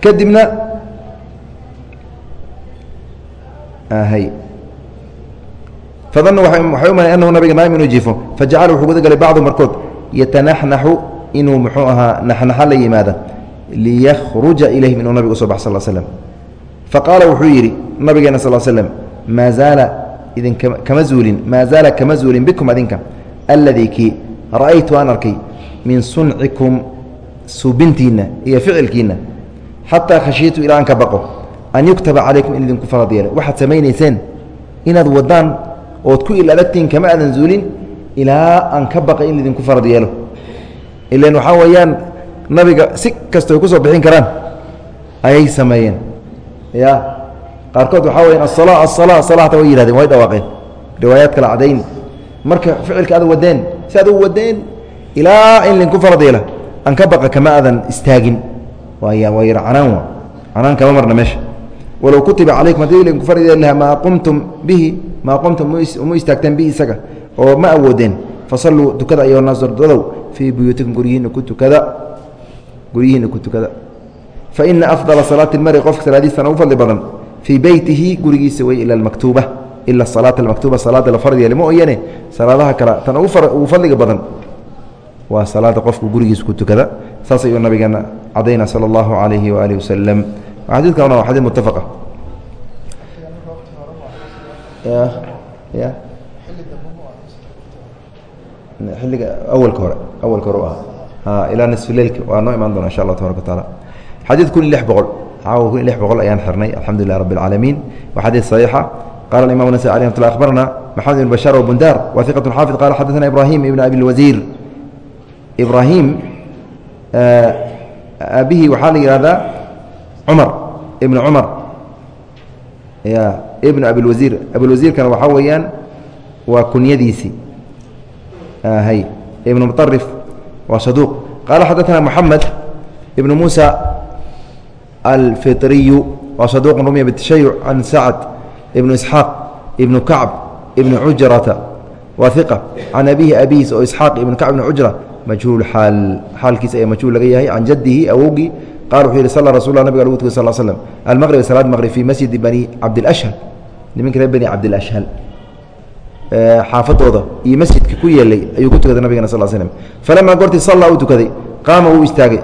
kadibna hay fadanu waxay u malay anahu nabiga naam inuu jiifo. Fajacala wuxuu guda galay bacdu markood. Yatanaxnaxu inuu muxuu ahaa naxnaxa la yimaada. Liyakhruja ilayhim inuu nabiga u soo bax sal slm faqaala wuxuu yidhi nabigeena sal slm maa zaala idin kama zuulin maa zaala kama zuulin bikum adinka. Alladii kii ra'aytu aan arkay min suncikum suubintiinna iyo ficilkiinna xataa khashiitu ilaa aan ka baqo an yuktaba calaykum in idinku farad yeelo. Waxaad samaynayseen inaad wadaan ood ku il adagtiin kama aadan zuulin ilaa aan ka baqay in idinku farad yeelo. Ilan waxaa weeyaan nabiga si kasta ay ku soo bixin karaan ayay sameeyeen. Ya qaarkood waxaa weyaan asala asala hata way yihahdeen way dhawaaqeen. Riwaayaad kala cadayn marka ficilka aad wadeen si aad u wadeen ilaa in linku farad yeela aan ka baqa kama aadan istaagin. Waaya waa yar canaan wa canaan kama marna meesha. Walow kutiba calaykum haddii linku farad yeeli lahaa maa qumtum bihi maa qumtum uma istaagteen bihi isaga oo ma awoodeen. Fasalluu tukada ayuha naas dadow fii buyuutikum guryihiina ku tukada. Guryihiina ku tukada. Fa ina afdala salaati mari qofka salaadiisana ugu fadli badan fii beytihi gurigiisa wey ila maktuuba ila salaata maktuuba salaada la fard yeele mooyane salaadaha kale tan ugu fadliga badan waa salaada qofku gurigiisa ku tukada saas ayuu nabigeena cadayna sala allahu calayhi waaalih wasalam xadiidkan waa xadiid muttafaqa ya ya xilliga awalka hore awalka hore u ahaa ilaa nisfi waa noo imaan doona insha allah tabaraka wataala xadiid kun lix boqol caawa kun lix boqol ayaan xirnay alxamdu lilah rabbi اlcaalamiin waa xadiid صaxiixa qala imam nas a abarna maxamed ibn bashaar wbundar wa iqat xaafid qala xadana ibrahim ibn abi lwasiir ibrahim aabihii waxaa la yihahdaa cumar ibn cumar ya ibn abilwasiir abilwasiirkana waxaa weeyaan waa kunyadiisii hy ibn muarif waa saduuq qaala xadana moxamed ibn muusa alfiطriyu waa saduq rumya btashayuc can sacd ibn isxaaq ibn kacb ibn cujrata waa iqa can abihi abihiis oo isxaaq ibn kacb ibn cujra majhuul xaal xaalkiisa ayaa majhuul laga yahay can jadihi awowgii qala wuxuu yihi sala rasul nabga lagu tukay sal slm almaqrib salaad maqrib fii masjidi bani cabdilashhal nimanka reer bani cabdilashhal xaafadooda iyo masjidka ku yeelay ayuu ku tukaday nabigana sal slm falamaa goortii salla uu tukaday qaama wuu istaagay.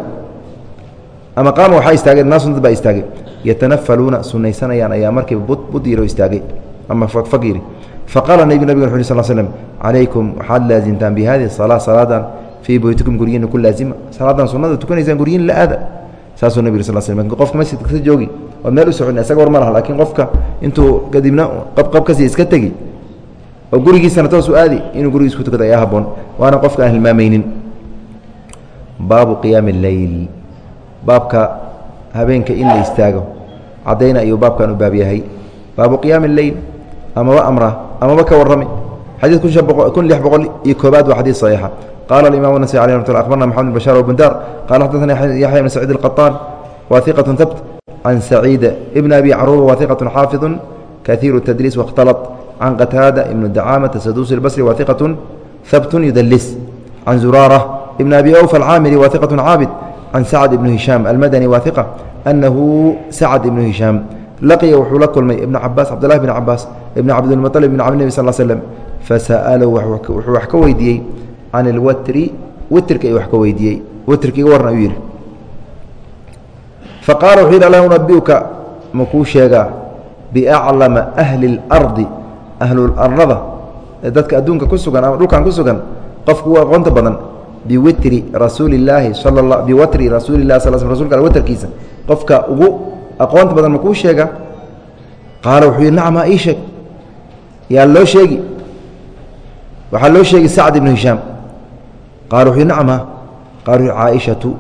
Ama qaama waxaa istaagay naasun dad baa istaagay yatanafaluuna sunaysanayaan ayaa markiiba bud yiro istaagay. Ama fag yiri. Faqaala nb nabig uu sl slm calaykum waxaad laasimtaan bi salaa salaadan fii buyutikum guryihiina ku laazima. Salaadan sunada tukanaysaan guryihin la aada. Saasuu nabig sal sl qofka masjidka ka joogi ood meel u socon isaga war ma laha lakiin qofka intuu kadibna qabqabkasi iska tegi oo gurigiisana toosu aadi inuu gurigiis ku tukado ayaa haboon waana qofka aan hilmaamaynin. Baabu qiyaami اleyl baabka habeenka in la istaago cadayna ayuu baabkan u baab yahay baabu qiyaami اleyl amaba amra amaba ka warrami xadiid kun lix boqol iyo koobaad waa xadiid صaxiixa qala imam nasai alي mat abarna mxamed bn bashar wbundar qala xadaثna yaxya bn saciid اlqaطaan wa iqaة habt can saciid bn abi caruba wa iqaة xaafiظu kahiiru tadliis waاkhtalط can qataada ibn dacamata saduusi اlbصri wa iqaة habtu yudlis can zuraara ibn abi awfa alcaamiri wa iqaة caabid can sacd ibn hishaam almadani wa iqa anahu sacd ibnu hishaam laqiya wuxuu la kulmay ibn cabaas cabdulahi bn cabaas ibn cabdilmuطalib bn cabd nebi sal slm fasa'alahu wuxuu wax ka weydiiyey can ilwatri witrka ayuu wax ka weydiiyey witrka iga warran ayuu yidhi faqaala wuxuu yidhi ala unabiuka makuu sheegaa biaclama ahli اlardi ahlularada dadka adduunka ku sugan ama dhulkan ku sugan qofku u aqoonta badan biwitri rasuuli illaahi sal la biwatri rasuuli lah sal rsulka watrkiisa qofka ugu aqoonta badan makuu sheega? Qaala wuxuu yidhi nacma ii sheeg? Yaa loo sheegi. Waxaa loo sheegi sacd ibnu hishaam. Qaala wuxuu yidhi nacma qaala wuxu caaishatu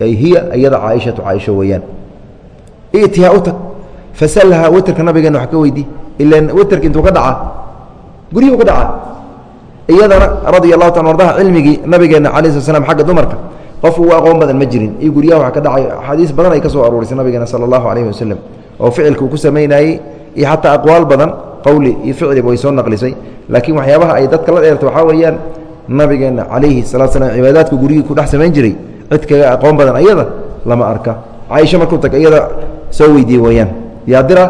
ay hiya iyada caaishatu caaisho weeyaan. Itihaa u tag. Fasalha witerka nabigeena wax ka weydii ilan witerka intuu ka dhacaa. Guryihuu ka dhacaa iyadana radia allahu taala ardaha cilmigii nabigeena cala sl slam xagga dumarka qof ugu aqoon badan ma jirin. Iyo guryaha wax ka dhacay axaadiis badan ay ka soo aruurisay nabigeena sala allahu calayhi wasalam oo ficilka uu ku samaynayey iyo xataa aqwaal badan qowli iyo ficliba way soo naqlisay. Laakiin waxyaabaha ay dadka la dheerta waxaa weeyaan nabigeena calayhi salatu slam cibaadaadka guryihii ku dhex samayn jiray. Cid kaga aqoon badan ayada lama arka. Caaisha markuu tag iyada soo weydiiye weeyaan. Yaadira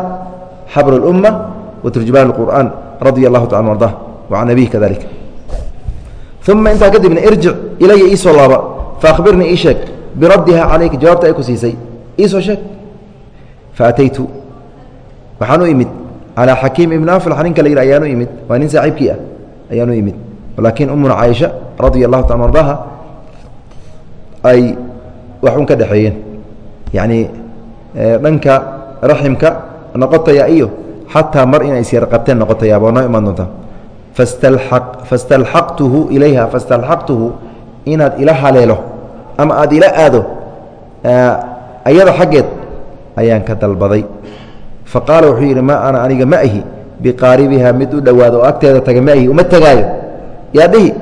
xabr اlumma wa turjumaan اlqur'aan radia allahu taala ardah wa can abihi uma intaa kadibna irjic ilaya iisoo laaba. Faahbirnii ii sheeg biraddiha calayka jawaabta ay ku siisay. Iisoo sheeg. Faataytu waxaan u imid calaa xakiim ibni aflax ninka la yidhi ayaanu imid. Waa nin saaxiibkii ah ayaanu imid. Laakiin umuna caaisha radia allahu taala ardaha ay wax un ka dhexeeyeen yacni dhanka raximka noqotaya iyo xataa mar inay isyar qabteen noqotayaaba noo imaan doontaa fastalxaqtuhu ilayha fastalxaqtuhu inaad ila haleelo ama aad ila aado ayada xaggeed ayaan ka dalbaday fa qaala wuxuu yidhi ma ana aniga ma ahi biqaaribiha mid u dhowaado oo agteeda taga ma ahi uma tegaayo yaa dhihi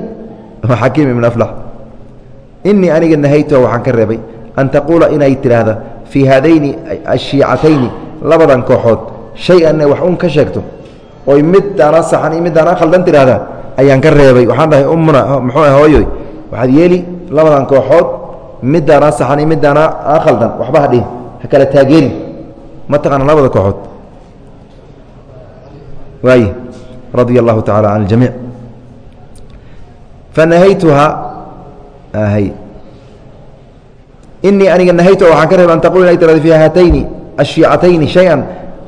xakiim ibn aflax inii aniga nahaytuha waxaan ka reebay an taquula inay tidhaahda fii haadayni ashiicatayni labadan kooxood shay-an wax un ka sheegto oy midaana saxan iyo midaana khaldan tidhaahdaa ayaan ka reebay. Waxaan dhahay ummuna muxuu ah hooyoy waxaad yeeli labadan kooxood midaana saxan iyo midaana aa khaldan waxba ha dhihin ha kala taageeni ma taqaana labada kooxood? Waay radia allahu tacala can aljamiic fanahaytuha inii aniga nahaytuha waxaan ka reebay an taqul inay tirada fi haatayni ashiicatayni shay-an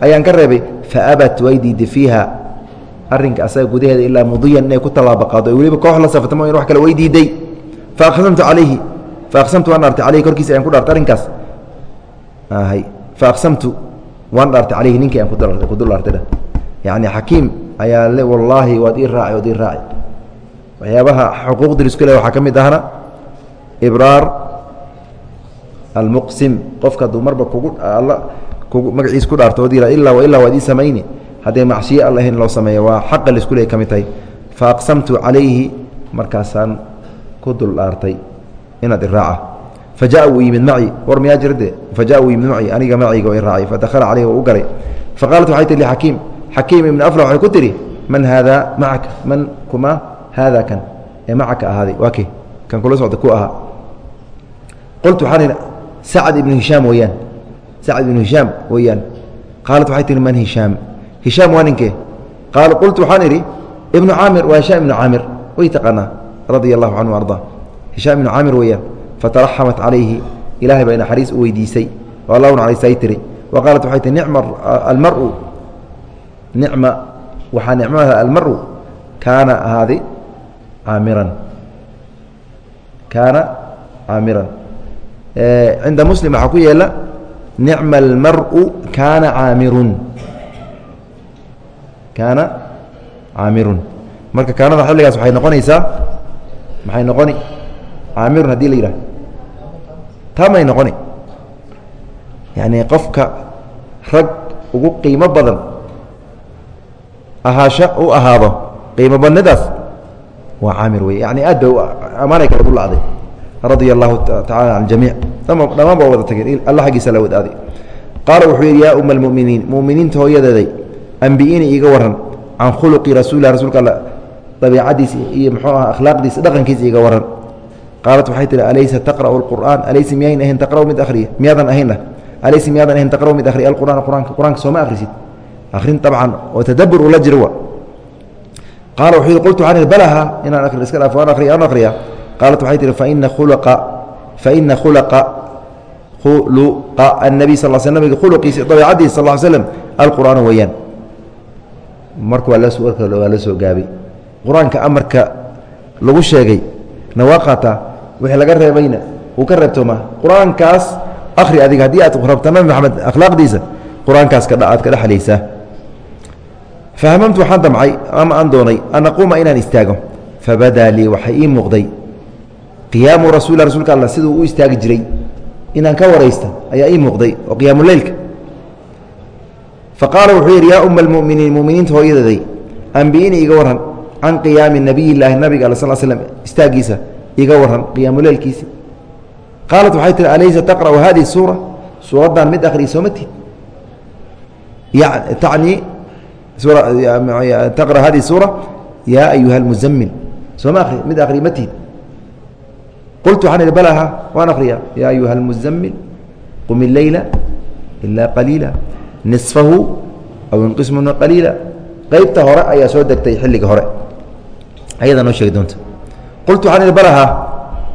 ayaan ka reebay faabat way diiday fiiha arinka asaga gudaheeda ilaa mudiyan inay ku tallaaba qaado weliba koox la saftamo in wax kale way diiday faaqsamtu calayhi faaqsamtu waan dhaartay caleyhi korkiisa ayaan ku dhaartay arrinkaas. Faaqsamtu waan dhaartay caleyhi ninkii aan ku dul dhaartay yacni xakiim ayaa le wallaahi waad ii raaci waad ii raaci waxyaabaha xuquuqda lisku le waxaa ka mid ahna ibraar almuqsim qofka hadduu marba kugu alla magaciis ku dhaarto ilaa ilaa waad ii samayni. Hadday macsiye alla ahayn loo sameeya waa xaqa la isku leey ka mid tahay. Fa aqsamtu calayhi markaasaan ku dul dhaartay inaad iraaca fa jaa wuu yimid maci war miyaa jirade fa jaa wuu yimid maci aniga maciga oo iraaci fa dakhala caleyhi oo u galay. Fa qaalat waxay tihi liakiim xakiim ibni afla waxay ku tihi man haadaa macaka man kuma haada kan. Ee macaka ahaaday waa kii kan kula socda ku ahaa qultu waxaan idhi sacad ibnu hishaam weeyaan sacd ibnu hishaam weeyaan qaalat waxay tihi man hishaam hishaam waa ninkee qaal qultu waxaan idhi ibnu caamir waa hishaam ibnu caamir way taqaanaa radia allahu canhu arda hishaam ibnu caamir weeyaan fataraxamat calayhi ilahay baa naxariis u weydiisay oo allahu naxariistay tiri wa qaalat waxay tihi nicma almaru nicma waxaa nicmada almaru kaana ahaaday caamiran kaana caamiran cinda muslim waxaa ku yeela nicma almaru kaana caamirun. Kaana caamirun. Marka kaanada xilligaas waxay noqonaysaa maxay noqoni? Caamirun haddii la yidhahdo tamay noqoni. Yacni qofka rag ugu qiimo badan ahaasho u ahaado qiimo badnidaas waa caamir wey yani aad bay amaanay kala dulacday radia allahu tacala can jamiic dhammaan baa wada tageen alla xaggiisa la wadaaday. Qaala wuxuu yidhi yaa uma almuminiin muminiinta hooyadeeday ambi'iini iiga waran can khuluqi rasuulilah rasuulka alla dabiicadiisa iyo muxuu aha akhlaaqdiisa dhaqankiisa iiga waran qaalat waxay tihi alaysa taqra'u alqur'aan? Alaysa miyayn ahayn taqra'u mid akhriya? Miyaadan ahaynna alaysa miyaadan ahayn taqra'u mid akhriya? Alqur'aan qur'aanka qur'aanka sooma akhrisid. Akhrin dabcan oo tadabbur ula jiro qaala wuxuu yidhi qultu waxaan ihi balaha inaan akhri iska dhaaf waan akhriya aan akhriya qaalat waxay tihi faina khulaqa khuluqa annabiy sal sl nabiga khuluqiisa dabeicadiisa sal l slm alqur'aan weeyaan marka waa waa la soo gaabay qur'aanka amarka lagu sheegay na wixii laga reebayna wuu ka reebtoomaa qur'aankaas akhri adiga haddii aad rabta nabi maxamed akhlaaqdiisa qur'aankaas aad ka dhexlaysaa fahamamtu waxaan damcay ama aan doonay an aquuma inaan istaago fabadaa lii waxay ii muuqday qiyaamu rasul rasulka alla siduu u istaagi jiray inaan ka waraysta ayaa ii muuqday oo qiyaamuleylka faqaala wuxuu yidhi yaa uma almuminiin muminiinta hooyadeeday ambiini iga waran can qiyaami nabiy illaahi nabiga al sal slm istaagiisa iga waran qiyaamuleylkiisi qaalat waxay tihi alaysa taqra'u hadihi suura? Suuraddan mid akhriya sooma tid tacnii taqra hadihi suura yaa ayuha almuzamil sooma akhri mid akhriya ma tihid qultu waxaan idhi balaha waan akhriya yaa ayuha almuzamil qum illeyla ilaa qaliila nisfahu aw inqis minhu qaliila qeybta hore ayaa soo degtay xilliga hore ayadaa noo sheegi doonta qultu waxaan idhi balaha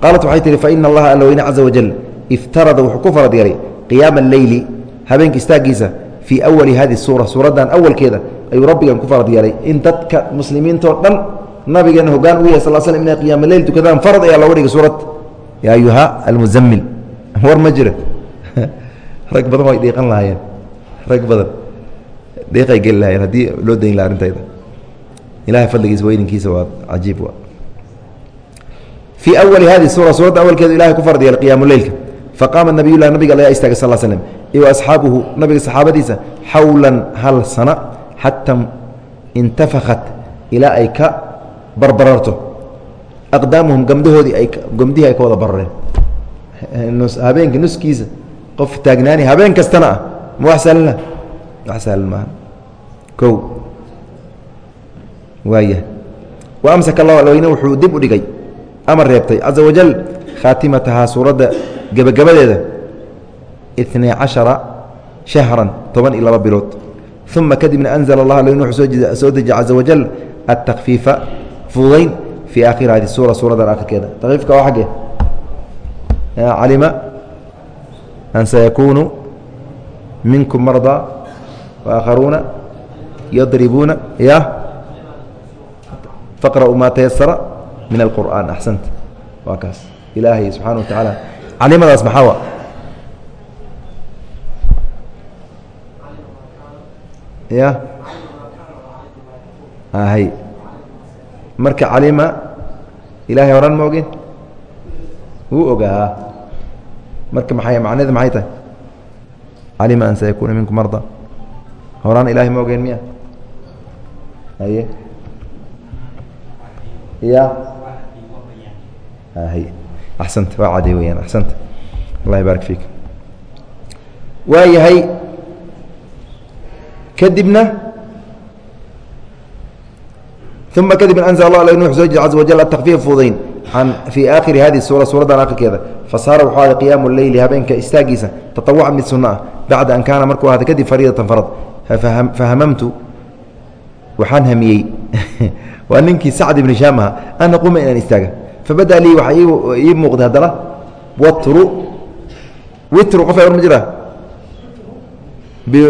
qaalat waxay tihi faina allaha alla weyne caza wajal iftarada wuxuu ku farad yaray qiyaama alleyli habeenka istaagiisa fii awali hadi suura suuraddan awalkeeda ayuu rabbigan ku farad yeelay in dadka muslimiintao dhan nabigeena hogaan u yahay sal slm inay qiyaama leyl tukadaan farad ayaa looga dhigay suurad yaa ayuha almuzamil war ma jira rag badan way dhiiqan lahaayeen. Rag badan. Dhiiqay geli lahaayeen haddii loo dayn laha arrintayda ilahay fadligiisa weyninkiisa waa cajiib fii awali hadi suura suuradda awalkeedu ilahay ku yeelay qiyaamu leylka faqaama nabiyulah nabiga ayaa istaagay sal slm iyo asxaabuhu nabiga saxaabadiisa xawlan hal sana xata intafakat ilaa ay ka barbararto aqdaamuhum gamdahoodii ay gamdihii ay ka wada barareen habeenka nuskiisa qof taagnaani habeen kastana ah ma wax sahlanla wax sahlan maaha. Ko waaya wa amsaka allah alweyne wuxuu dib u dhigay amar reebtay. Caza wajal khaatimatahaa suuradda gebagabadeeda itnay cashara shahran toban iyo laba bilood. Uma kadibna anzla allah alweyne wuxuu soo dejiye caza wajal atakfiifa fududayn fii aakhiri hadi suura suuradan akhirkeeda takfiifka waa xaggee calima an sayakuunu minkum marضى waakharuuna yadribuuna ya faqra'uu maa tayasara min alqur'an axsanta waa kaas ilaahay subxana wa tacaala calimadaas maxaawa ya hay marka calima ilaahay horan ma ogin? Wuu ogaa. Marka maay macneeda maxay tahay? Calima an sayakuuna minkum marda. Horaan ilahay ma ogeyn miya? Haye. Ya axsanta waa cadey weyaan axsanta. Allah ybarak fiik. Waa yahay kadibna uma kadibna anzl allah l wuxuu soo jiri caza wajal atakfiif fudayn an fii aakhiri hadi suura suuraddan akhirkeeda fasaara wuxuu ahday qiyaamu leyli habeenka istaagiisa taطawucan mid sunno ah bacda an kaana markuu ahday kadib fariidatan farad fahamamtu waxaan hamiyey waa ninkii sacd ibni shaam aha an aquuma inaan istaaga fabada lii waxaa ii muuqday haddana watru witru qof ma jira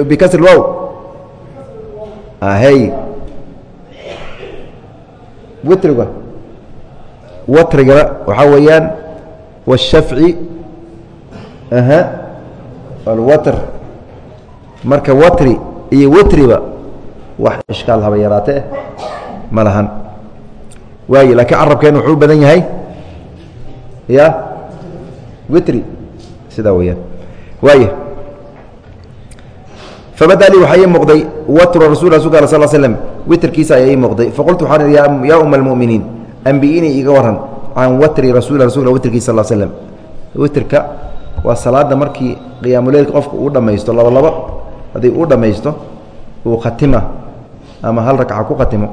bikasri wow hy witriga. Watrigana waxaa weeyaan washafci aha alwatr. Marka watri iyo witriba wax ishkaal haba yaraatee ma lahan. Waaye laakiin carabkeen wuxuu u badan yahay. Ya? Witri sidaa weyaan waay fabada lii waxaa ii muuqday watru rasul rasulka al sal slm witrkiisa ayaa ii muuqday faqultu waxaan ihi yaa uma almuminiin ambiinii iga waran can watri rasul rasul witrkiisa sal slm witrka waa salaada markii qiyaamuleylka qofku uu dhammaysto laba laba haddii uu dhammaysto uu khatima ama hal ragca ku khatimo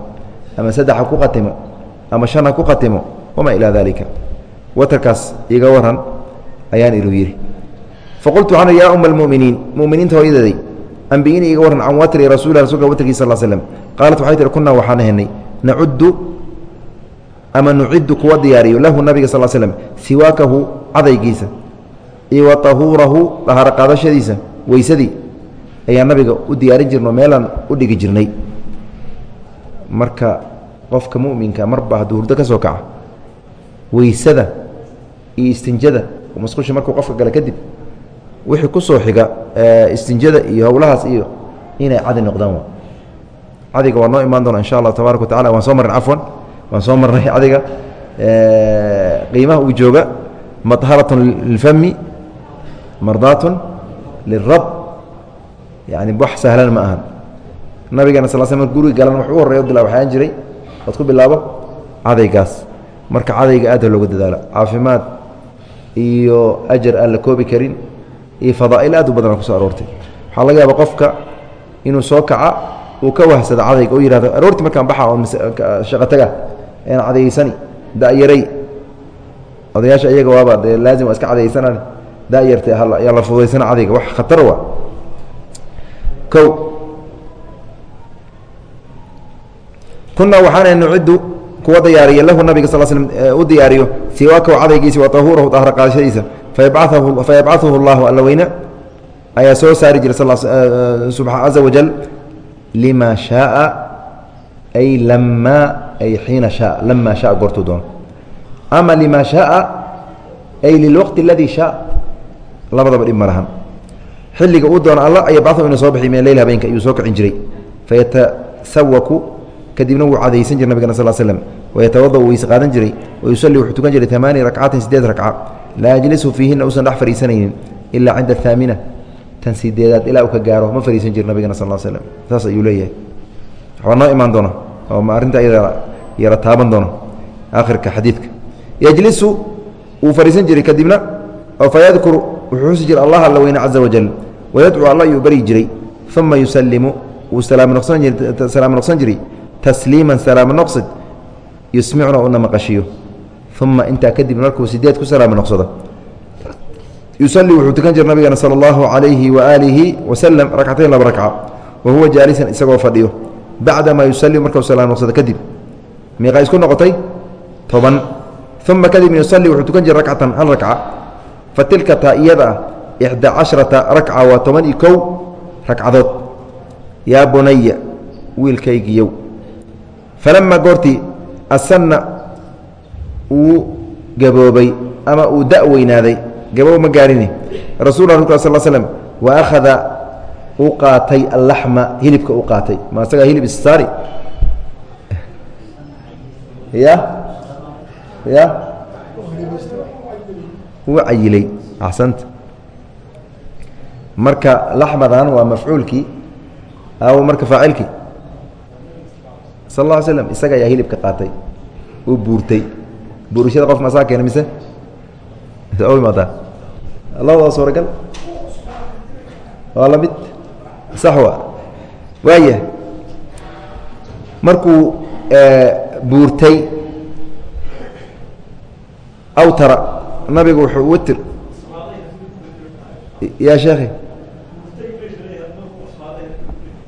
ama saddex ha ku khatimo ama shan ha ku khatimo wamaa ilaa dalika watrkaas iga waran ayaan ilu yidhi faqultu waxaan ihi yaa uma almuminiin muminiinta hooyadeeday ambiinii iga can watri rasul rasulka watrkiisa sal slm qaalat waxay tihi kunaa waxaan ahenay nacuddu ama nuciddu kuwa diyaariyo lahu nabiga sal slm siwaakahu cadaygiisa iyo wa tahuurahu dahaaro qaadashadiisa weysadii ayaa nabiga u diyaarin jirno meelaan u dhigi jirnay marka qofka muminka marba hadduu hurdo ka kaca weysada iyo istinjada musqusha markuu qofka gala kadib wixii ku soo xiga istinjada iyo howlahaas iyo inay cadi noqdaan cadiga waa noo imaan doona insha allah tabaaraka wa tacala waan soo marnay cafwan waan soo marnay cadiga qiimaha uu jooga maharatun lilfami mardaatun lilrab. Yani wax sahlan ma ahan. Nabigana sal sl guriga galan wax u horreya bila waxaan jiray. Ood ku bilaabo cadaygaas. Marka cadayga aada looga dadaalo. Caafimaad iyo ajar aan la koobi karin iyo fadaa'il aad u badana kuso aroortay. Waxaa laga yaaba qofka inuu soo kaca uu ka wahsado cadayga oo yihahdo aroortii markaan baxa oo shaqo taga een cadayeysani da'yaray odayaasha iyaga waaba dee laazim waa iska cadayeysanaan da'yarta yaa la fududaysana cadayga. Wax khatar wa o kunaa waxaana nuciddu kuwa diyaariya lahu nabiga sal slm u diyaariyo siwaakahu cadaygiisa wa tahuurahu dahra qaadashadiisa fayabcaثuhu اllahu alla weyne ayaa soo saari jiray caza wajal lima shaaa ay lamaa ay xiina shaa lama shaa goortuu doono ama lima shaaa ay lilwaqti اladii shaa labadaba dhib ma lahan xilliga uu doono alla ayabacثu inuu soo baxi min leyl habeenka ayuu soo kicin jiray fayatasawaku kadibna wuu cadaysan jira nabigana sal slm wayatawada wuu weyse qaadan jiray wayusalli wuxuu tukan jiray amaani rakcatin sideed rakca laa yajlisu fiihina uusan dhex fadhiisanaynin ilaa cinda ahaamina tan sideedaad ilaa uu ka gaaro ma fadhiisan jir nabigana sal slm saas ayuu leeyahay. Waxbaa noo imaan doona oo arrinta iyada yara taaban doono akhirka xadiidka. Yajlisu wuu fadhiisan jiray kadibna oo fayadkuru wuxuu xusi jiray allah alla weyne caza wajal wayadcuu alla ayuu baryi jiray. Uma yusalimu wuu salaamo noqsan jiray. Tasliiman noqsid yusmicuna una maqashiyo uma intaa kadib markuu sideed ku salaamo noqsado. Yusalii wuxuu tukan jira nabigana sala allahu calayhi waaalihi wasalam rakcatayn laba rakca wa jaalisan isagoo fadhiyo. Bacdamaa yusalii markuu salaamo noqsado kadib. Miiqa isku noqotay toban. Uma kadib yusalii wuxuu tukan jira rakcatan hal rakca fa taa iyada ah ixdaa casharata rakca waa toban iyo kow ragcadood yaa bunaya wiilkaygiiyow falamaa goortii asanna uu gaboobay ama uu da' weynaaday gaboob ma gaarini. Rasul sal slm wa akhada u qaatay allaxma hilibka u qaatay. Ma isagaa hilib issaari ya? Ya? Wuu cayilay axsanta. Marka laxmadan waa mafcuulkii aw marka faacilkii. Sal ا slm isaga ayaa hilibka qaatay uu buurtay buurashada qof masaa keena mise? Imaataa labada suuragal waa la mid. Sax wa waaya markuu buurtay awtara nabigu wuxuu watir. Ya sheekhi?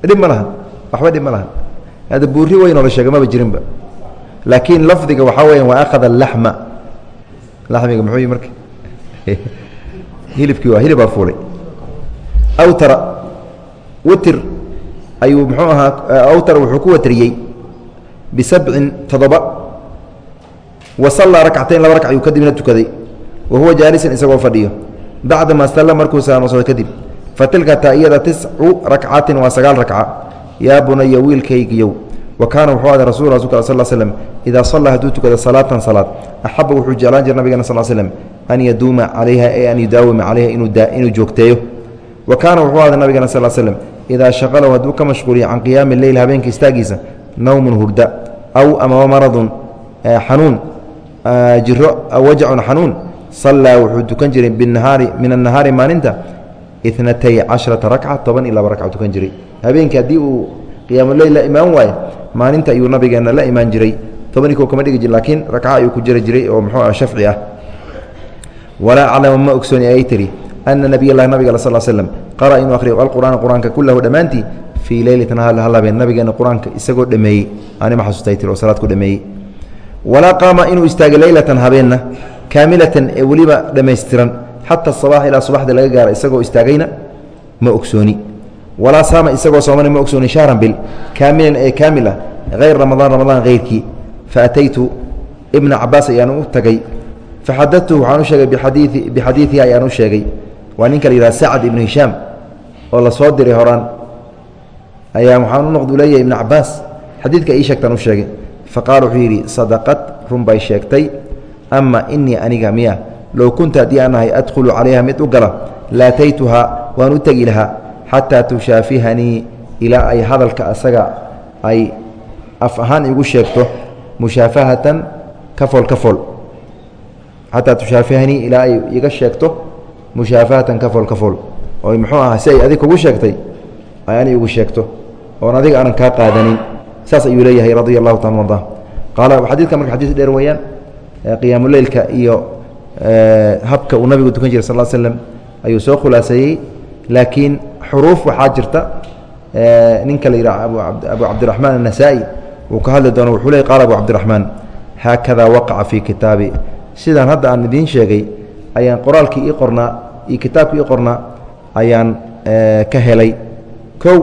Dhib ma lahan. Waxba dhib ma lahan. Hadda buuri weynoo la sheega maba jirinba laakiin lafdiga waxaa weya wa akhada alaxma laxmiga muxuu marka hilibkii waa hilibaa fuulay. Awtara watir ayuu muxuu ahaa awtara wuxuu ku watriyey bisabcin toddoba. Wa sallaa rakcatayn laba rakc ayuu kadibna tukaday. Wa huwa jaalisan isagoo fadhiyo. Bacdama salla markuu salaamsado kadib. Fa taa iyada tiscu rakcatin waa sagaal rakca yaa bunaya wiilkaygiyow wa kaana wuxuu aday rasul rasulka sal slm idaa sallaa hadduu tukado salaatan salaad axaba wuxuu jeclaan jira nabigana sal slm an yaduuma calayha ee an yudaawima calayha inuu joogteeyo wa kaana wuxuu aday nabigana sal slm idaa shaqalahu hadduu ka mashquuliya can qiyaami leyl habeenka istaagiisa nawmun hurda aw ama maradun xanuun jiro wajacun xanuun sallaa wuxuu tukan jiray binahaari min annahaari maalinta inatay casharata rakca toban iyo laba rakca tukan jiray habeenkii haddii uu qiyaamuleyl la imaan waayo maalinta ayuu nabigeena la imaan jiray. Toban iyo ko kama dhigi jir laakiin rakca ayuu ku jiri jiray oo muxuu ah shafci ah. Walaa aclama ma ogsooni ay tiri ana nabiy lahi nabiga sal slm qara inuu akhriyo alqur'aana qur'aanka kulahu dhammaantii fii leylatin hal habeen nabigeena qur'aanka isagoo dhameeyey. Anima xasuustay tir oo salaad ku dhameeyey. Walaa qaama inuu istaagay leylatan habeenna kaamilatan ee weliba dhammaystiran xata sabax ilaa subaxda laga gaara isagoo istaagayna ma ogsooni walaa saama isagoo soomana ma ogsooni shahran bil kaamilan ee kaamil ah hayr ramadaan ramadaan hayrkii faataytu ibna cabaas ayaan u tagay. Faxadatuhu waxaan u sheegay biadii bixadiidihi ayaan u sheegay. Waa ninka la yihah sacad ibnu hishaam oo la soo diray horaan. Ayaa waxaan u noqd u leeyahay ibna cabaas xadiidka ii sheegtaan u sheegay. Faqaala wuxuu yidhi sadaqad run bay sheegtay. Ama inii aniga miya low kunta haddii aan ahay adkhulu calayha mid u gala laataytuhaa waan u tegi lahaa xataa tushaafihanii ilaa ay hadalka asaga ay af ahaan igu sheegto mushaafahatan kafool kafool xataa tushaafihanii ilaa ay iga sheegto mushaafahatan kafool kafool oy muxuu ahaa si ay adig kugu sheegtay ay ani igu sheegto. Oon adiga aanan kaa qaadanin. Saas ayuu leeyahay radia allahu taala arda qaala xadiidka marka xadiis dheer weeyaan qiyaamuleylka iyo habka uu nabigu tukan jiray sal slm ayuu soo khulaaseeyey laakiin xuruuf waxaa jirta ninka la yidhaha abu cabdiraxmaan annasaa-i uu ka hadli doono wuxuu ley qaala abu cabdiraxmaan haakada waqaca fii kitaabi. Sidaan hadda aan idiin sheegay ayaan qoraalkii ii qornaa iyo kitaabkii ii qornaa ayaan ka helay. Kow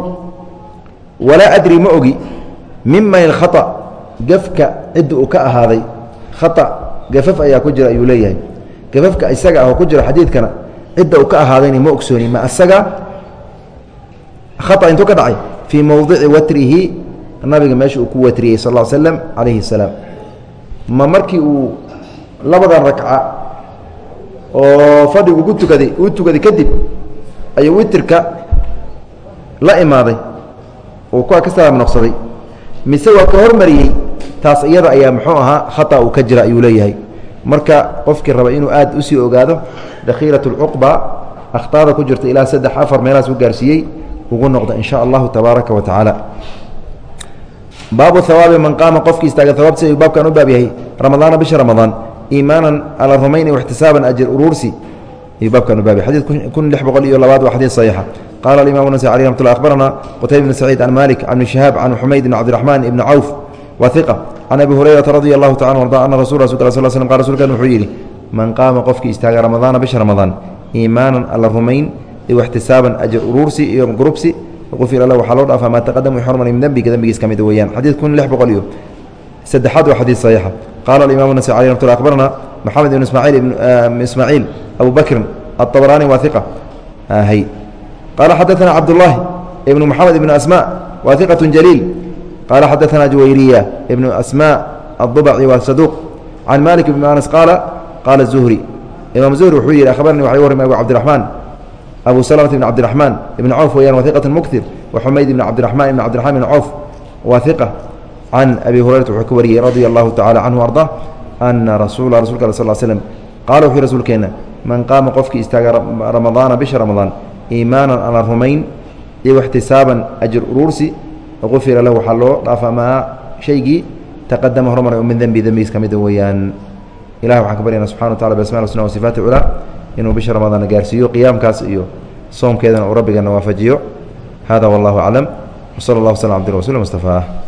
walaa adri ma ogi miman ilkhaa gafka cidda uu ka ahaaday khaa gafaf ayaa ku jira ayuu leeyahay. Gafafka isaga ah ku jira xadiidkana cidda uu ka ahaadayna ma ogsooni ma asaga khaa intuu ka dhacay fii mowdici watrihi nabiga meesha uu ku watriyey sal slam calayhi salaam. Ma markii uu labadan ragca oo fadhigu ku tukaday uu tukaday kadib ayuu witirka la imaaday. Uu kuwa ka salaam noqsaday? Mise waa ka hormariyey? Taas iyada ayaa muxuu ahaa khata uu ka jira ayuu leeyahay marka qofkii raba inuu aad u sii ogaado dakhiilat اlcuqba akhtaada ku jirta ilaa saddex afar meelahaas u gaarsiiyey ugu noqda in allahu tabaaraka wa tacaala. Baabu hawaabi man qaama qofkii istaaga hawaabti ayuu baabkan u baab yahay ramadaana bisha ramadaan. Iimaanan ala rumayni waxtisaaban ajir uruursi ayuu baabkan u baab yahay. Xadiid kun lix boqol iyo labaad waa xadiid saxiixa. Qaala alimamu nasai alih ramat akhbarana qutayb bn saciid can malik can ibni shihaab can xumayd bn cabdiraxmaan ibni cawf can abi hurayrata radi allahu taala arda ana rasul rasulk sl slm qal rsulkan wuxuu yidhi man qaama qofkii istaaga ramadaana bisha ramadaan iimaanan alla rumayn waxtisaaban ajir uruursi iyo grubsi ufira lah waxaa loo dhaafaa maa taqadama xormar min dembiga dembigiis ka mid weeyaan xadiid kun lix boqol iyo saddexaad waa xadiid saxiixa qaala alimamu nasai alih ramat lla akhbarana maxamed ibn ismaaciil ibn ismaaciil abu bakrin aلطabrani wa iqa hy qaala xadaثana cabdullaahi ibnu moxamed ibnu asma wa iqaة jaliil qaala xadaثana juwayriya ibnu asma aلضubci wa saduuq can malik ibn anas qaala qaala zuhri imaam zuhri wuxuu yihi akhbaranii waxa warramay abu cabdiraxmaan abu slmة بn cabdiرaحmaan ibn cawf weyaan wa iqaة mktir waxumayd ibn cabdiرaحmaan ibn cabdiرaحman ibn cawf wa iqa can abi hurayrata wuxuu ka wariyey radia allahu tacala canhu arضa ana rasuula rasulka al sl slm qaala wuxuu rasuulkeenna man qaama qofkii istaaga ramadaana bisha ramadaan iimaanan ala rumayn iyo ixtisaaban ajir uruursi ufira lahu waxaa loo dhaafa maa shaygii taqadama hormaray min dembi dembigiis ka mida weeyaan ilahi waxaan ka baryana subxana wa tacala basma husna wa sifaati culaa inuu bisha ramadaan gaarsiiyo qiyaamkaas iyo soomkeedana uu rabbigana waafajiyo hada wallahu aclam wsala allah wslam abdi rasul mustafaah